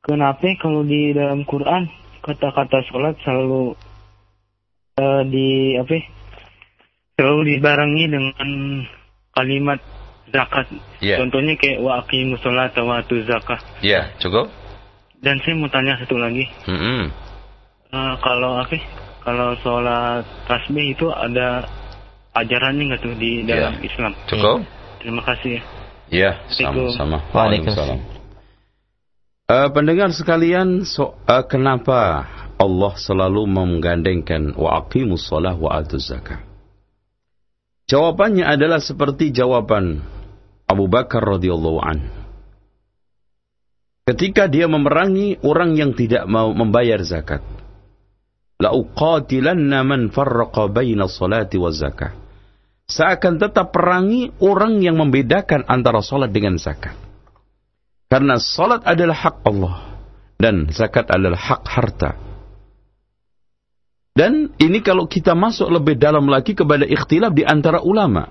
Kenapa kalau di dalam Quran kata-kata sholat selalu uh, di apa? Selalu dibarengi dengan kalimat zakat. Ya. Contohnya kayak wa aqimus sholat wa atu zakah. Ya, cukup. Dan saya mau tanya satu lagi. Mm -mm. Uh, kalau apa? Kalau sholat tasbih itu ada ajarannya nggak tuh di dalam Ya. Islam? Cukup. Terima kasih ya. Ya, Assalamualaikum. sama-sama. Waalaikumsalam. Eh, pendengar sekalian, so, eh, kenapa Allah selalu menggandengkan wa aqimus shalah wa atuz zakah? Jawabannya adalah seperti jawaban Abu Bakar radhiyallahu an. Ketika dia memerangi orang yang tidak mau membayar zakat. La uqatilanna man farraqa baina salati wa zakah. Saya akan tetap perangi orang yang membedakan antara salat dengan zakat. Karena salat adalah hak Allah dan zakat adalah hak harta. Dan ini kalau kita masuk lebih dalam lagi kepada ikhtilaf di antara ulama.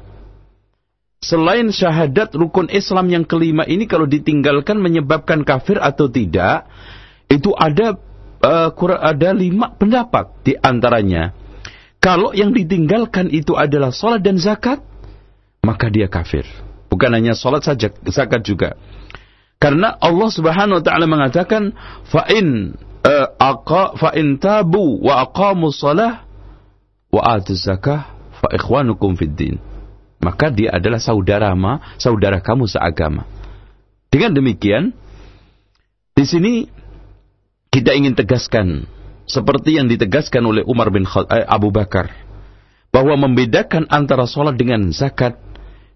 Selain syahadat rukun Islam yang kelima ini kalau ditinggalkan menyebabkan kafir atau tidak, itu ada uh, ada lima pendapat di antaranya. Kalau yang ditinggalkan itu adalah salat dan zakat, maka dia kafir. Bukan hanya salat saja, zakat juga. Karena Allah Subhanahu wa taala mengatakan fa in aqa fa in tabu wa aqamu shalah wa atu zakah fa ikhwanukum fid din. Maka dia adalah saudara ma, saudara kamu seagama. Dengan demikian di sini kita ingin tegaskan seperti yang ditegaskan oleh Umar bin eh, Abu Bakar bahwa membedakan antara sholat dengan zakat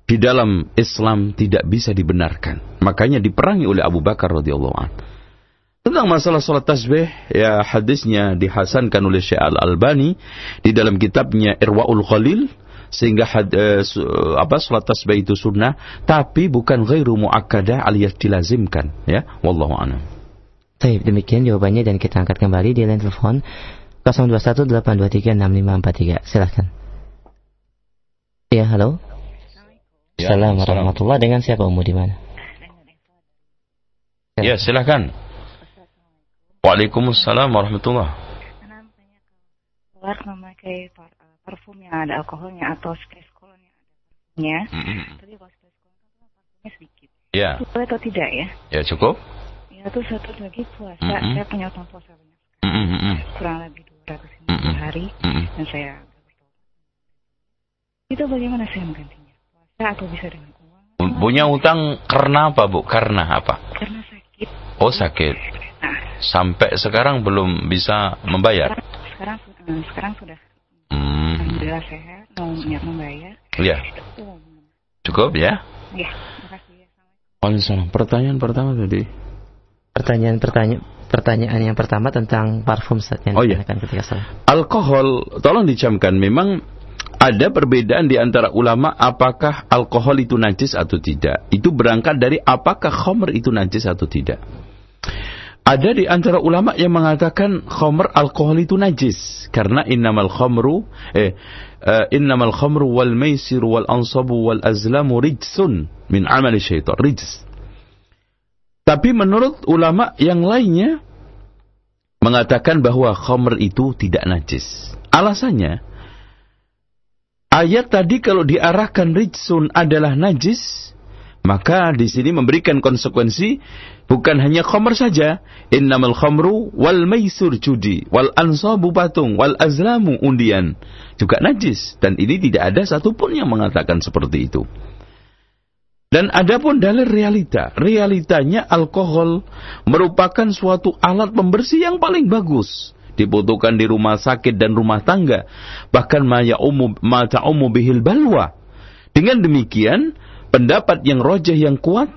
di dalam Islam tidak bisa dibenarkan. Makanya diperangi oleh Abu Bakar radhiyallahu an. Tentang masalah sholat tasbih, ya hadisnya dihasankan oleh Syekh Al Albani di dalam kitabnya Irwaul Khalil sehingga had, eh, su, apa sholat tasbih itu sunnah, tapi bukan ghairu muakkadah alias dilazimkan, ya. Wallahu a'lam. Baik, demikian jawabannya dan kita angkat kembali di line telepon 0218236543. Silahkan. Ya, halo. Ya, Assalamualaikum warahmatullahi Dengan siapa Umu di mana? Ya, silakan. Waalaikumsalam warahmatullah. keluar memakai par- eh, parfum yang ada alkoholnya atau spray cologne yang ada parfumnya. Tapi kalau spray parfumnya sedikit. Ya, boleh atau tidak ya? ya cukup. Ya itu satu lagi puasa. Mm-mm. Saya punya utang puasa banyak. Mm-mm, mm-mm. Kurang lebih 200 ribu Mm-mm. per hari. Mm-mm. Dan saya itu bagaimana saya menggantinya? Puasa atau bisa dengan uang? Punya utang karena apa, Bu? Karena apa? Karena sakit. Oh, sakit. Nah, Sampai sekarang belum bisa membayar. sekarang eh, sekarang sudah Hmm. alhamdulillah sehat mau niat membayar. Ya, Oh, cukup ya. ya, makasih ya. Waalaikumsalam. Pertanyaan pertama tadi. Pertanyaan pertanyaan pertanyaan yang pertama tentang parfum Ustaz yang Oh, iya. ketika salat. Alkohol, tolong dicamkan. Memang ada perbedaan di antara ulama apakah alkohol itu najis atau tidak. Itu berangkat dari apakah khamr itu najis atau tidak. Ada di antara ulama yang mengatakan khamr alkohol itu najis karena innamal khamru eh uh, innamal khamru wal maisiru wal ansabu wal azlamu rijsun min amali syaitan rijs. Tapi menurut ulama yang lainnya mengatakan bahwa khamr itu tidak najis. Alasannya ayat tadi kalau diarahkan rijsun adalah najis, maka di sini memberikan konsekuensi bukan hanya khamr saja, innamal khamru wal maisur judi, wal ansabu patung, wal azlamu undian juga najis dan ini tidak ada satupun yang mengatakan seperti itu. Dan adapun dalil realita, realitanya alkohol merupakan suatu alat pembersih yang paling bagus. Dibutuhkan di rumah sakit dan rumah tangga. Bahkan maya umu, mata umu bihil balwa. Dengan demikian, pendapat yang rojah yang kuat,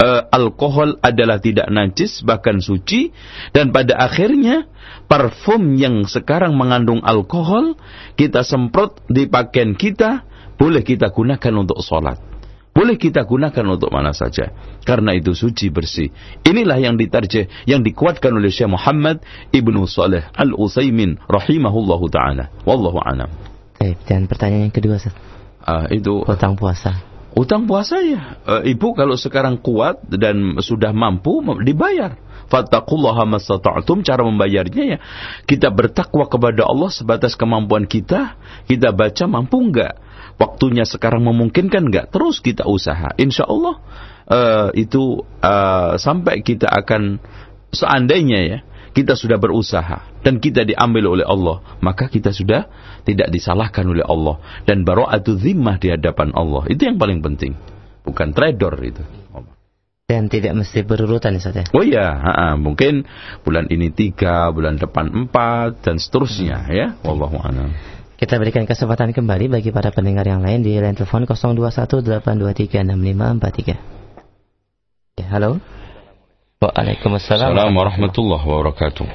eh, alkohol adalah tidak najis, bahkan suci. Dan pada akhirnya, parfum yang sekarang mengandung alkohol, kita semprot di pakaian kita, boleh kita gunakan untuk sholat. Boleh kita gunakan untuk mana saja. Karena itu suci bersih. Inilah yang ditarjih, yang dikuatkan oleh Syekh Muhammad Ibnu Saleh Al-Utsaimin rahimahullahu taala. Wallahu a'lam. Baik, dan pertanyaan yang kedua Ustaz. Ah, itu Utang puasa. Utang puasa ya. Eh, ibu kalau sekarang kuat dan sudah mampu dibayar. Fattaqullaha mastata'tum cara membayarnya ya kita bertakwa kepada Allah sebatas kemampuan kita, kita baca mampu enggak? Waktunya sekarang memungkinkan enggak? Terus kita usaha. Insya Allah eh, itu eh, sampai kita akan seandainya ya kita sudah berusaha dan kita diambil oleh Allah, maka kita sudah tidak disalahkan oleh Allah dan bara'atu zimmah di hadapan Allah. Itu yang paling penting. Bukan trader itu. Dan tidak mesti berurutan Ustaz ya. Oh iya, ha-ha. mungkin bulan ini tiga, bulan depan empat, dan seterusnya ya. Wallahu a'lam. Kita berikan kesempatan kembali bagi para pendengar yang lain di line telepon 0218236543. Ya, halo. Waalaikumsalam. Assalamualaikum warahmatullahi wabarakatuh.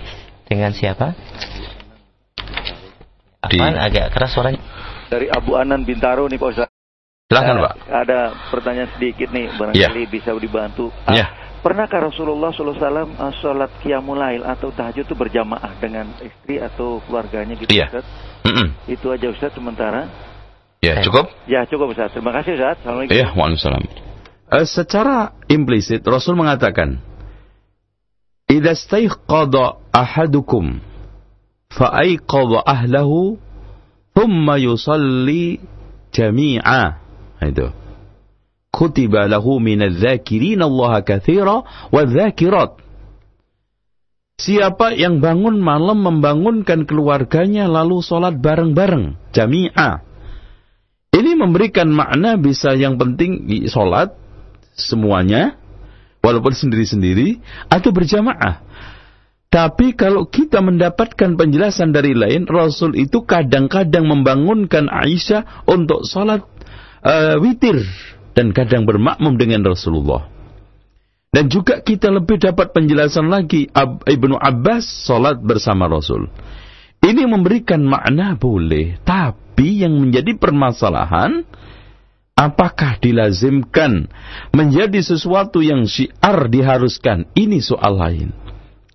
Dengan siapa? Di- Apaan agak keras suaranya? Dari Abu Anan Bintaro nih Pak Ustaz. Silakan, Ada- Pak. Ada pertanyaan sedikit nih, barangkali bisa dibantu. Ah, Ya. Pernahkah Rasulullah SAW uh, sholat qiyamul lail atau tahajud itu berjamaah dengan istri atau keluarganya gitu Iya. Ustaz? Mm-mm. Itu aja Ustaz sementara. Ya, cukup? Ya cukup Ustaz. Terima kasih Ustaz. Assalamualaikum. Ya, waalaikumsalam. Eh, secara implisit Rasul mengatakan, "Idza staiqadha ahadukum fa'aiqadha ahlahu thumma yusalli jami'a." Nah, Itu. Kutiba lahu minadh-dhakirin Allah katsira wadh-dhakirat. Siapa yang bangun malam membangunkan keluarganya lalu sholat bareng-bareng, jami'a. Ini memberikan makna bisa yang penting di sholat semuanya, walaupun sendiri-sendiri, atau berjamaah. Tapi kalau kita mendapatkan penjelasan dari lain, Rasul itu kadang-kadang membangunkan Aisyah untuk sholat eh, witir dan kadang bermakmum dengan Rasulullah. Dan juga kita lebih dapat penjelasan lagi Ab, Ibnu Abbas sholat bersama Rasul. Ini memberikan makna boleh, tapi yang menjadi permasalahan apakah dilazimkan menjadi sesuatu yang syiar diharuskan? Ini soal lain.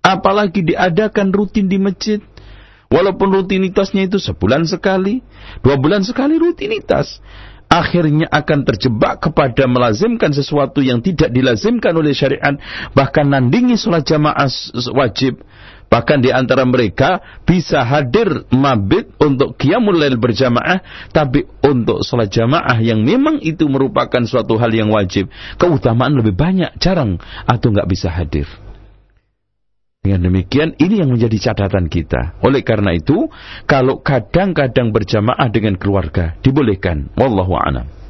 Apalagi diadakan rutin di masjid. Walaupun rutinitasnya itu sebulan sekali, dua bulan sekali rutinitas. akhirnya akan terjebak kepada melazimkan sesuatu yang tidak dilazimkan oleh syariat, bahkan nandingi sholat jamaah wajib. Bahkan di antara mereka bisa hadir mabit untuk qiyamul lail berjamaah, tapi untuk sholat jamaah yang memang itu merupakan suatu hal yang wajib, keutamaan lebih banyak, jarang atau nggak bisa hadir. Dengan demikian, ini yang menjadi catatan kita. Oleh karena itu, kalau kadang-kadang berjamaah dengan keluarga, dibolehkan. Wallahu a'lam.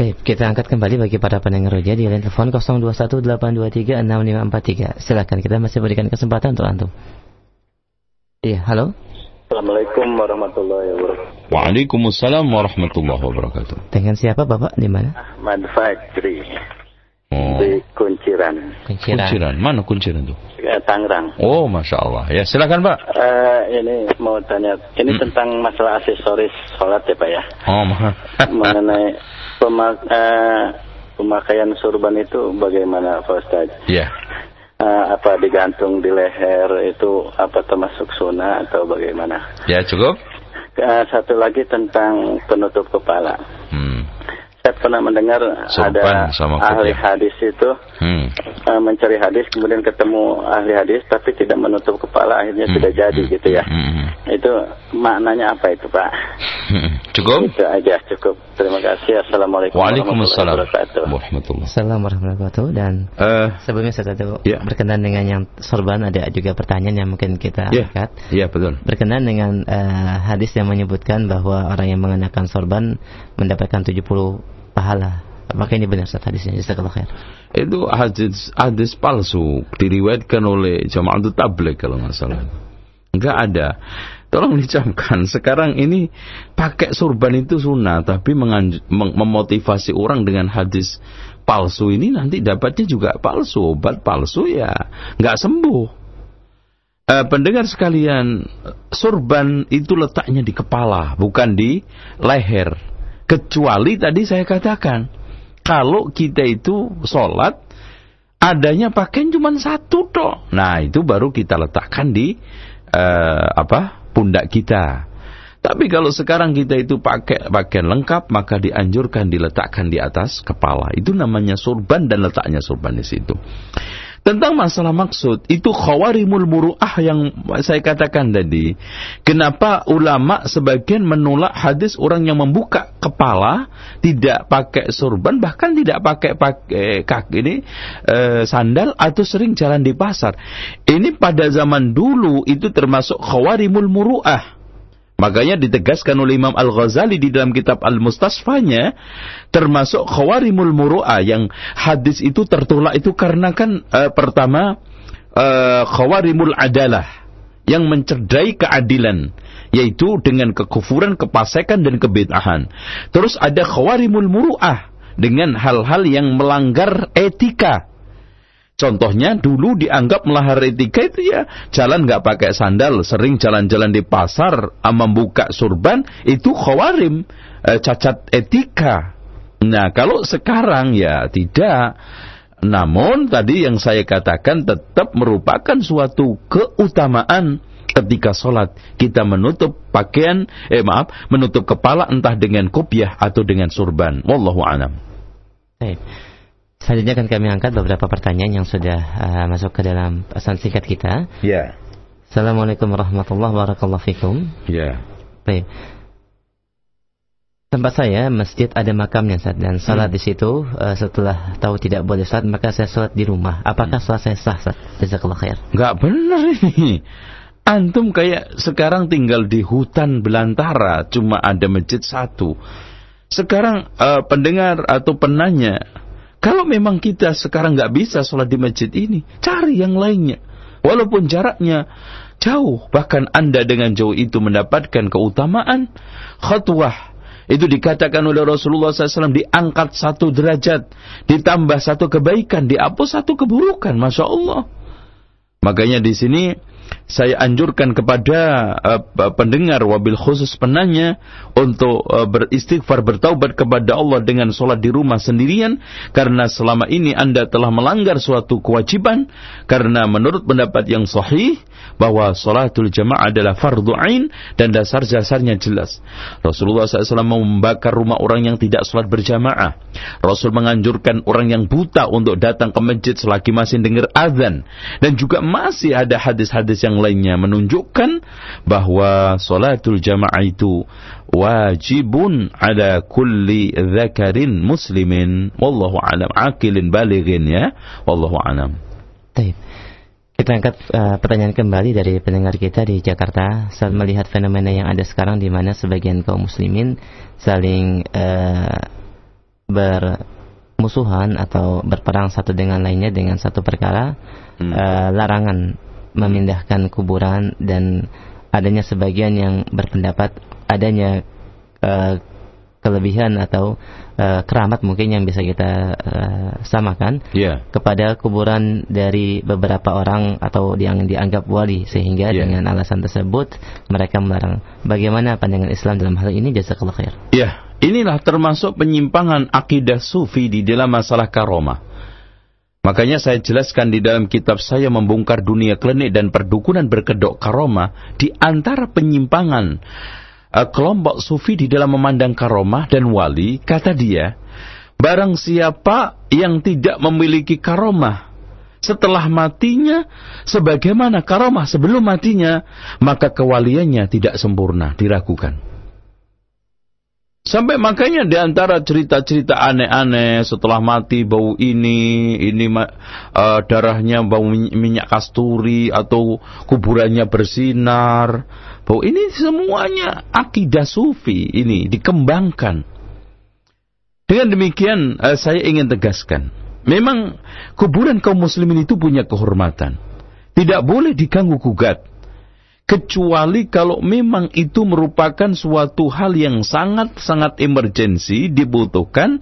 Baik, kita angkat kembali bagi para pendengar roja di line telepon 0218236543. Silakan kita masih berikan kesempatan untuk antum. Iya, halo. Assalamualaikum warahmatullahi wabarakatuh. Waalaikumsalam warahmatullahi wabarakatuh. Dengan siapa Bapak? Di mana? Ahmad Fajri. Oh. Di Kunciran. Kunciran. Kunciran. Mana kunciran tuh? Eh, Tangerang. Oh, masya Allah. Ya, silakan Pak. Eh, ini mau tanya, ini Hmm. tentang masalah aksesoris sholat ya Pak ya. Oh. Mengenai pemak eh, pemakaian surban itu bagaimana Pak Ustaz? Ya. Eh, apa digantung di leher itu apa termasuk sunnah atau bagaimana? Ya, cukup. Eh, satu lagi tentang penutup kepala. Hmm. Saya pernah mendengar ada sama ahli hadis itu Hmm. eh, mencari hadis kemudian ketemu ahli hadis tapi tidak menutup kepala akhirnya Hmm, tidak jadi gitu ya. Hmm. Itu maknanya apa itu Pak? Hmm. Cukup? Itu aja cukup. Terima kasih. Assalamualaikum Waalaikumsalam warahmatullahi wabarakatuh. warahmatullahi Assalamualaikum warahmatullahi wabarakatuh dan Eh, sebelumnya saya tahu Ya. berkenan dengan yang sorban ada juga pertanyaan yang mungkin kita Ya. angkat. Iya, betul. Berkenan dengan eh, hadis yang menyebutkan bahwa orang yang mengenakan sorban mendapatkan 70 pahala. Apakah ini benar Ustaz hadisnya? Jazakallah khair. Itu hadis hadis palsu diriwayatkan oleh Jamaatul Tabligh kalau nggak salah. Enggak ada. Tolong dicamkan. Sekarang ini pakai surban itu sunnah, tapi menganj- mem- memotivasi orang dengan hadis palsu ini nanti dapatnya juga palsu, obat palsu ya nggak sembuh. Eh, pendengar sekalian, surban itu letaknya di kepala, bukan di leher. Kecuali tadi saya katakan, kalau kita itu sholat, adanya pakaian cuma satu toh. Nah itu baru kita letakkan di eh, apa pundak kita. Tapi kalau sekarang kita itu pakai pakaian lengkap, maka dianjurkan diletakkan di atas kepala. Itu namanya surban dan letaknya surban di situ. Tentang masalah maksud, itu khawarimul muru'ah yang saya katakan tadi. Kenapa ulama sebagian menolak hadis orang yang membuka kepala, tidak pakai surban, bahkan tidak pakai pakai kaki ini eh, sandal atau sering jalan di pasar. Ini pada zaman dulu itu termasuk khawarimul muru'ah. Makanya ditegaskan oleh Imam Al-Ghazali di dalam kitab Al-Mustasfanya termasuk khawarimul muru'ah yang hadis itu tertolak itu karena kan eh, pertama eh, khawarimul adalah yang mencerdai keadilan yaitu dengan kekufuran, kepasikan dan kebid'ahan. Terus ada khawarimul muru'ah dengan hal-hal yang melanggar etika. Contohnya dulu dianggap melahar etika itu ya jalan nggak pakai sandal, sering jalan-jalan di pasar, ah, membuka surban itu khawarim, eh, cacat etika. Nah kalau sekarang ya tidak. Namun tadi yang saya katakan tetap merupakan suatu keutamaan ketika sholat kita menutup pakaian, eh maaf, menutup kepala entah dengan kopiah atau dengan surban. Wallahu a'lam. Baik. Selanjutnya akan kami angkat beberapa pertanyaan yang sudah uh, masuk ke dalam pesan singkat kita. Ya. Assalamualaikum warahmatullahi wabarakatuh. Ya. Baik. Tempat saya masjid ada makamnya Ustaz dan salat Hmm. di situ uh, setelah tahu tidak boleh salat maka saya salat di rumah. Apakah salat saya sah Ustaz? Jazakallah khair. Nggak benar ini. Antum kayak sekarang tinggal di hutan belantara, cuma ada masjid satu. Sekarang eh, pendengar atau penanya, kalau memang kita sekarang nggak bisa sholat di masjid ini, cari yang lainnya. Walaupun jaraknya jauh, bahkan anda dengan jauh itu mendapatkan keutamaan khutwah. Itu dikatakan oleh Rasulullah SAW diangkat satu derajat, ditambah satu kebaikan, dihapus satu keburukan, masya Allah. Makanya di sini saya anjurkan kepada uh, pendengar wabil khusus penanya untuk uh, beristighfar bertaubat kepada Allah dengan sholat di rumah sendirian karena selama ini anda telah melanggar suatu kewajiban karena menurut pendapat yang sahih bahwa sholatul jamaah adalah fardu ain dan dasar-dasarnya jelas. Rasulullah SAW membakar rumah orang yang tidak sholat berjamaah. Rasul menganjurkan orang yang buta untuk datang ke masjid selagi masih dengar azan dan juga masih ada hadis-hadis yang lainnya menunjukkan bahwa salatul jamaah itu wajibun ala kulli dzakarin muslimin wallahu alam akilin balighin ya wallahu alam. Baik. Kita angkat uh, pertanyaan kembali dari pendengar kita di Jakarta saat melihat fenomena yang ada sekarang di mana sebagian kaum muslimin saling uh, bermusuhan atau berperang satu dengan lainnya dengan satu perkara hmm. uh, larangan memindahkan kuburan dan adanya sebagian yang berpendapat adanya uh, kelebihan atau uh, keramat mungkin yang bisa kita uh, samakan yeah. kepada kuburan dari beberapa orang atau yang dianggap wali sehingga yeah. dengan alasan tersebut mereka melarang. Bagaimana pandangan Islam dalam hal ini jazakallahu khair. Ya, yeah. inilah termasuk penyimpangan akidah sufi di dalam masalah karomah. Makanya saya jelaskan di dalam kitab saya membongkar dunia klinik dan perdukunan berkedok karoma di antara penyimpangan uh, kelompok sufi di dalam memandang karomah dan wali, kata dia, barang siapa yang tidak memiliki karomah setelah matinya sebagaimana karomah sebelum matinya, maka kewaliannya tidak sempurna, diragukan. Sampai makanya di antara cerita-cerita aneh-aneh setelah mati bau ini, ini uh, darahnya bau minyak kasturi atau kuburannya bersinar. Bau ini semuanya akidah sufi ini dikembangkan. Dengan demikian uh, saya ingin tegaskan, memang kuburan kaum muslimin itu punya kehormatan. Tidak boleh diganggu gugat kecuali kalau memang itu merupakan suatu hal yang sangat-sangat emergensi dibutuhkan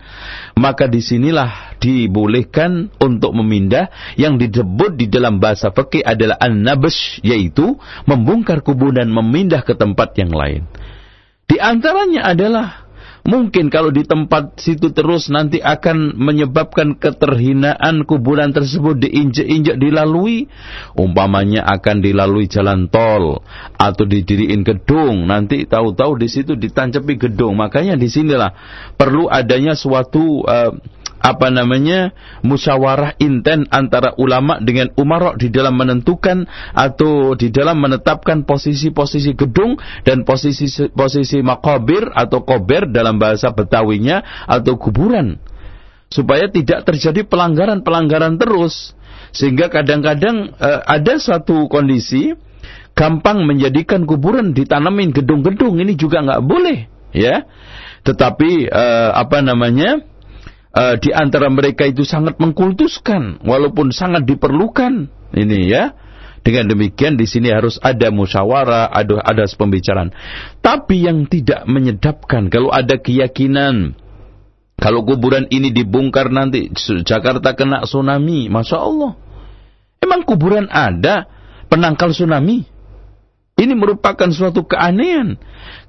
maka di sinilah dibolehkan untuk memindah. Yang disebut di dalam bahasa fikih adalah an-nabsh yaitu membongkar kuburan memindah ke tempat yang lain. Di antaranya adalah Mungkin kalau di tempat situ terus nanti akan menyebabkan keterhinaan kuburan tersebut diinjek-injek dilalui. Umpamanya akan dilalui jalan tol atau didiriin gedung. Nanti tahu-tahu di situ ditancepi gedung. Makanya di sinilah perlu adanya suatu uh, apa namanya musyawarah inten antara ulama dengan umarok di dalam menentukan atau di dalam menetapkan posisi-posisi gedung dan posisi posisi makobir atau kober dalam bahasa Betawinya atau kuburan. Supaya tidak terjadi pelanggaran-pelanggaran terus. Sehingga kadang-kadang uh, ada suatu kondisi gampang menjadikan kuburan ditanamin gedung-gedung. Ini juga nggak boleh ya. Tetapi uh, apa namanya uh, di antara mereka itu sangat mengkultuskan walaupun sangat diperlukan ini ya dengan demikian di sini harus ada musyawarah, ada ada pembicaraan. Tapi yang tidak menyedapkan kalau ada keyakinan kalau kuburan ini dibongkar nanti Jakarta kena tsunami, masya Allah. Emang kuburan ada penangkal tsunami? Ini merupakan suatu keanehan,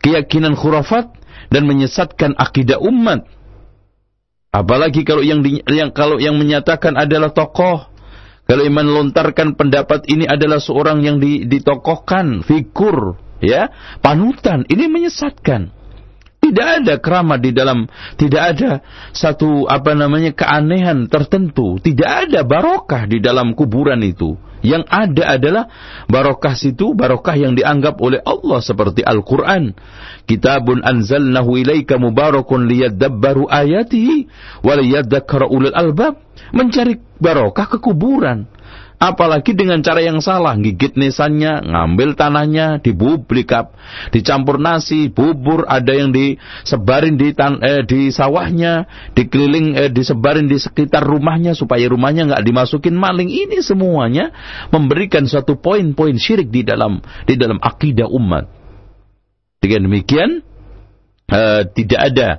keyakinan khurafat dan menyesatkan akidah umat. Apalagi kalau yang di, yang kalau yang menyatakan adalah tokoh, kalau yang melontarkan pendapat ini adalah seorang yang di, ditokohkan, figur, ya, panutan, ini menyesatkan. Tidak ada keramat di dalam, tidak ada satu apa namanya keanehan tertentu, tidak ada barokah di dalam kuburan itu. Yang ada adalah barokah situ, barokah yang dianggap oleh Allah seperti Al-Quran. Kitabun anzalnahu ilaika mubarakun liyadabbaru ayatihi wa liyaddakkara ulul albab. Mencari barokah ke kuburan Apalagi dengan cara yang salah, gigit nisannya, ngambil tanahnya, dibublikap, dicampur nasi, bubur, ada yang disebarin di tan eh, di sawahnya, dikeliling eh, disebarin di sekitar rumahnya supaya rumahnya nggak dimasukin maling. Ini semuanya memberikan suatu poin-poin syirik di dalam di dalam akidah umat. Dengan demikian, Uh, tidak ada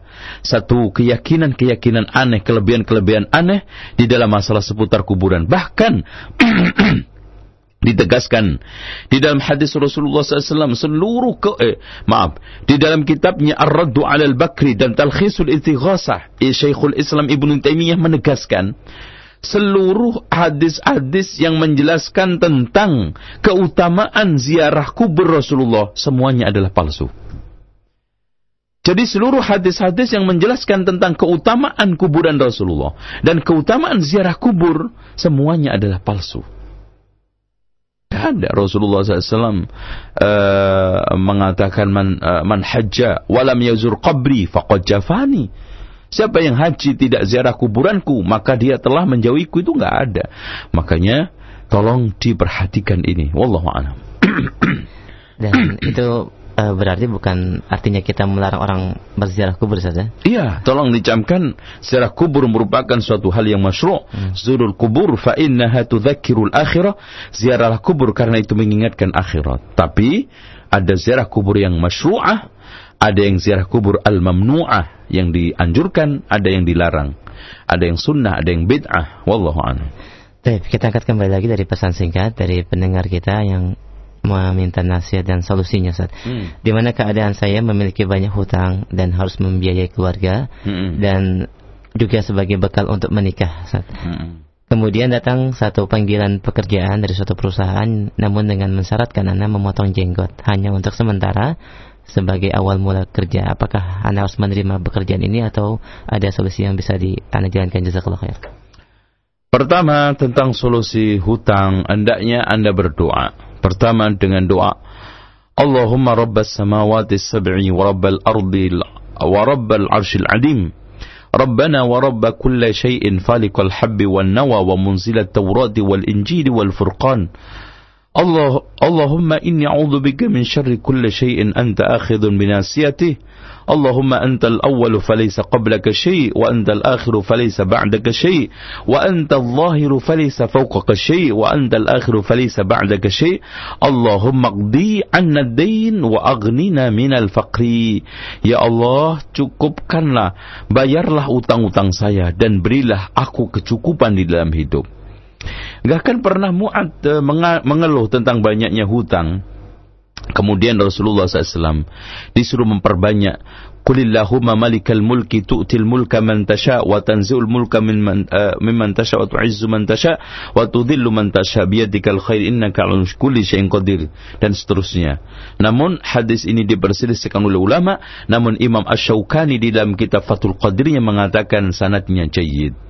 satu keyakinan-keyakinan aneh, kelebihan-kelebihan aneh di dalam masalah seputar kuburan. Bahkan ditegaskan di dalam hadis Rasulullah SAW seluruh ke eh, maaf di dalam kitabnya Ar-Raddu 'ala al-Bakri dan Talkhisul Istighasah eh, Syekhul Islam Ibnu Taimiyah menegaskan seluruh hadis-hadis yang menjelaskan tentang keutamaan ziarah kubur Rasulullah semuanya adalah palsu. Jadi seluruh hadis-hadis yang menjelaskan tentang keutamaan kuburan Rasulullah dan keutamaan ziarah kubur semuanya adalah palsu ada Rasulullah SAW uh, mengatakan man, uh, man hajja walam yazur qabri faqad jafani. Siapa yang haji tidak ziarah kuburanku, maka dia telah menjauhiku itu enggak ada. Makanya tolong diperhatikan ini. Wallahu a'lam. Dan itu uh, berarti bukan artinya kita melarang orang berziarah kubur saja. Iya, tolong dicamkan ziarah kubur merupakan suatu hal yang masyru'. Hmm. Zurul kubur fa innaha tudzakkirul akhirah. Ziarah kubur karena itu mengingatkan akhirat. Tapi ada ziarah kubur yang masyru'ah, ada yang ziarah kubur al-mamnu'ah yang dianjurkan, ada yang dilarang. Ada yang sunnah, ada yang bid'ah. Wallahu a'lam. Baik, kita angkat kembali lagi dari pesan singkat dari pendengar kita yang meminta nasihat dan solusinya Ustaz. Hmm. Di mana keadaan saya memiliki banyak hutang dan harus membiayai keluarga hmm. dan juga sebagai bekal untuk menikah Ustaz. Hmm. Kemudian datang satu panggilan pekerjaan dari suatu perusahaan namun dengan mensyaratkan Anda memotong jenggot hanya untuk sementara sebagai awal mula kerja. Apakah Anda harus menerima pekerjaan ini atau ada solusi yang bisa di Anda jalankan jazakallah khair? Pertama tentang solusi hutang, hendaknya Anda berdoa Pertama dengan doa. Allahumma rabbas samawati sab'i wa rabbal ardi wa rabbal arshil adim. ربنا ورب كل شيء فالق الحب والنوى ومنزل التوراة والإنجيل والفرقان الله اللهم إني أعوذ بك من شر كل شيء أنت آخذ بناسيته Allahumma antal awwalu falaysa qablaka syai' wa antal akhiru falaysa ba'daka syai' wa antal zahiru falaysa fawqaka syai' wa antal akhiru falaysa ba'daka syai' Allahumma qdi 'anna dain wa agnina minal faqri. Ya Allah cukupkanlah bayarlah utang-utang saya dan berilah aku kecukupan di dalam hidup. Gak kan pernah Mu'ad eh, mengeluh tentang banyaknya hutang. Kemudian Rasulullah SAW disuruh memperbanyak Qulillahumma malikal mulki tu'til mulka man tasha wa tanzi'ul mulka mimman uh, mimman tasha wa tu'izzu man tasha wa tudhillu man tasha biyadikal khair innaka 'ala kulli syai'in qadir dan seterusnya. Namun hadis ini diperselisihkan oleh ulama, namun Imam Asy-Syaukani di dalam kitab Fathul Qadirnya mengatakan sanadnya jayyid.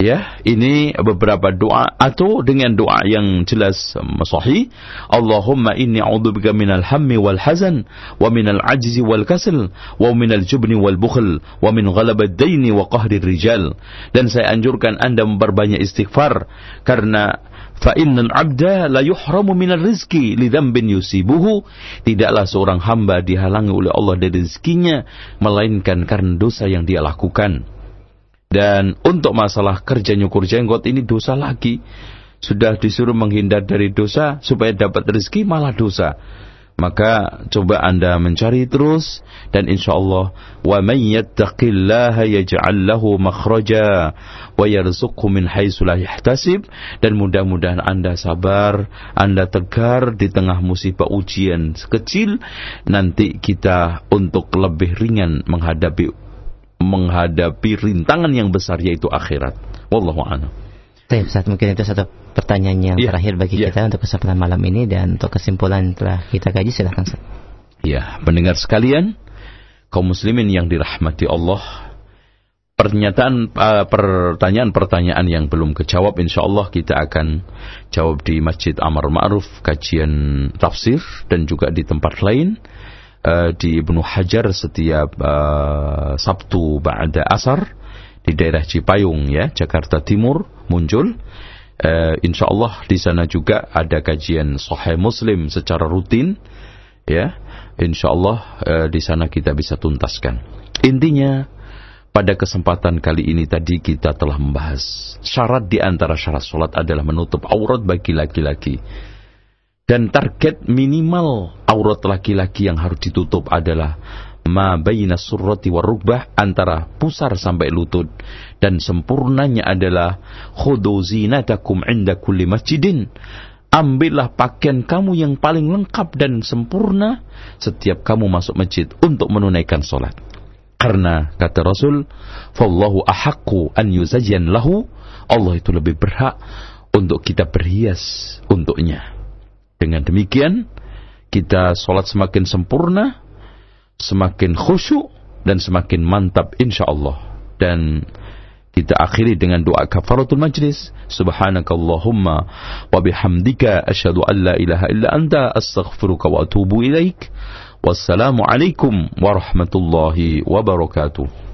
Ya, ini beberapa doa atau dengan doa yang jelas um, sahih. Allahumma inni a'udzubika minal hammi wal hazan wa minal ajzi wal kasal wa minal jubni wal bukhl wa min ghalabad daini wa qahri rijal. Dan saya anjurkan Anda memperbanyak istighfar karena fa innal abda la yuhramu minal rizki li dzambin yusibuhu. Tidaklah seorang hamba dihalangi oleh Allah dari rezekinya melainkan karena dosa yang dia lakukan. Dan untuk masalah kerja nyukur jenggot ini dosa lagi. Sudah disuruh menghindar dari dosa supaya dapat rezeki malah dosa. Maka coba Anda mencari terus dan insya Allah wa man yattaqillaha yaj'al lahu makhraja wa yarzuqhu min haitsu la yahtasib dan mudah-mudahan Anda sabar, Anda tegar di tengah musibah ujian sekecil nanti kita untuk lebih ringan menghadapi menghadapi rintangan yang besar yaitu akhirat. Wallahu a'lam. Baik, saat mungkin itu satu pertanyaan yang yeah. terakhir bagi yeah. kita untuk kesempatan malam ini dan untuk kesimpulan telah kita kaji silahkan. Ya, pendengar sekalian, kaum muslimin yang dirahmati Allah, pernyataan uh, pertanyaan-pertanyaan yang belum kejawab insya Allah kita akan jawab di Masjid Amar Ma'ruf kajian tafsir dan juga di tempat lain uh, di Ibnu Hajar setiap uh, Sabtu ba'da asar di daerah Cipayung ya Jakarta Timur muncul. Uh, insya Allah di sana juga ada kajian Sahih Muslim secara rutin ya. Insya Allah uh, di sana kita bisa tuntaskan. Intinya pada kesempatan kali ini tadi kita telah membahas syarat di antara syarat sholat adalah menutup aurat bagi laki-laki dan target minimal aurat laki-laki yang harus ditutup adalah ma baina surrati warukbah antara pusar sampai lutut dan sempurnanya adalah khudu zinatakum inda kulli masjidin ambillah pakaian kamu yang paling lengkap dan sempurna setiap kamu masuk masjid untuk menunaikan solat. Karena kata Rasul, "Fallahu ahaqqu an yuzajjan lahu." Allah itu lebih berhak untuk kita berhias untuknya. Dengan demikian, kita solat semakin sempurna, semakin khusyuk, dan semakin mantap insya Allah. Dan kita akhiri dengan doa kafaratul majlis. Subhanakallahumma wa bihamdika asyhadu an la ilaha illa anta astaghfiruka wa atubu ilaik. Wassalamualaikum warahmatullahi wabarakatuh.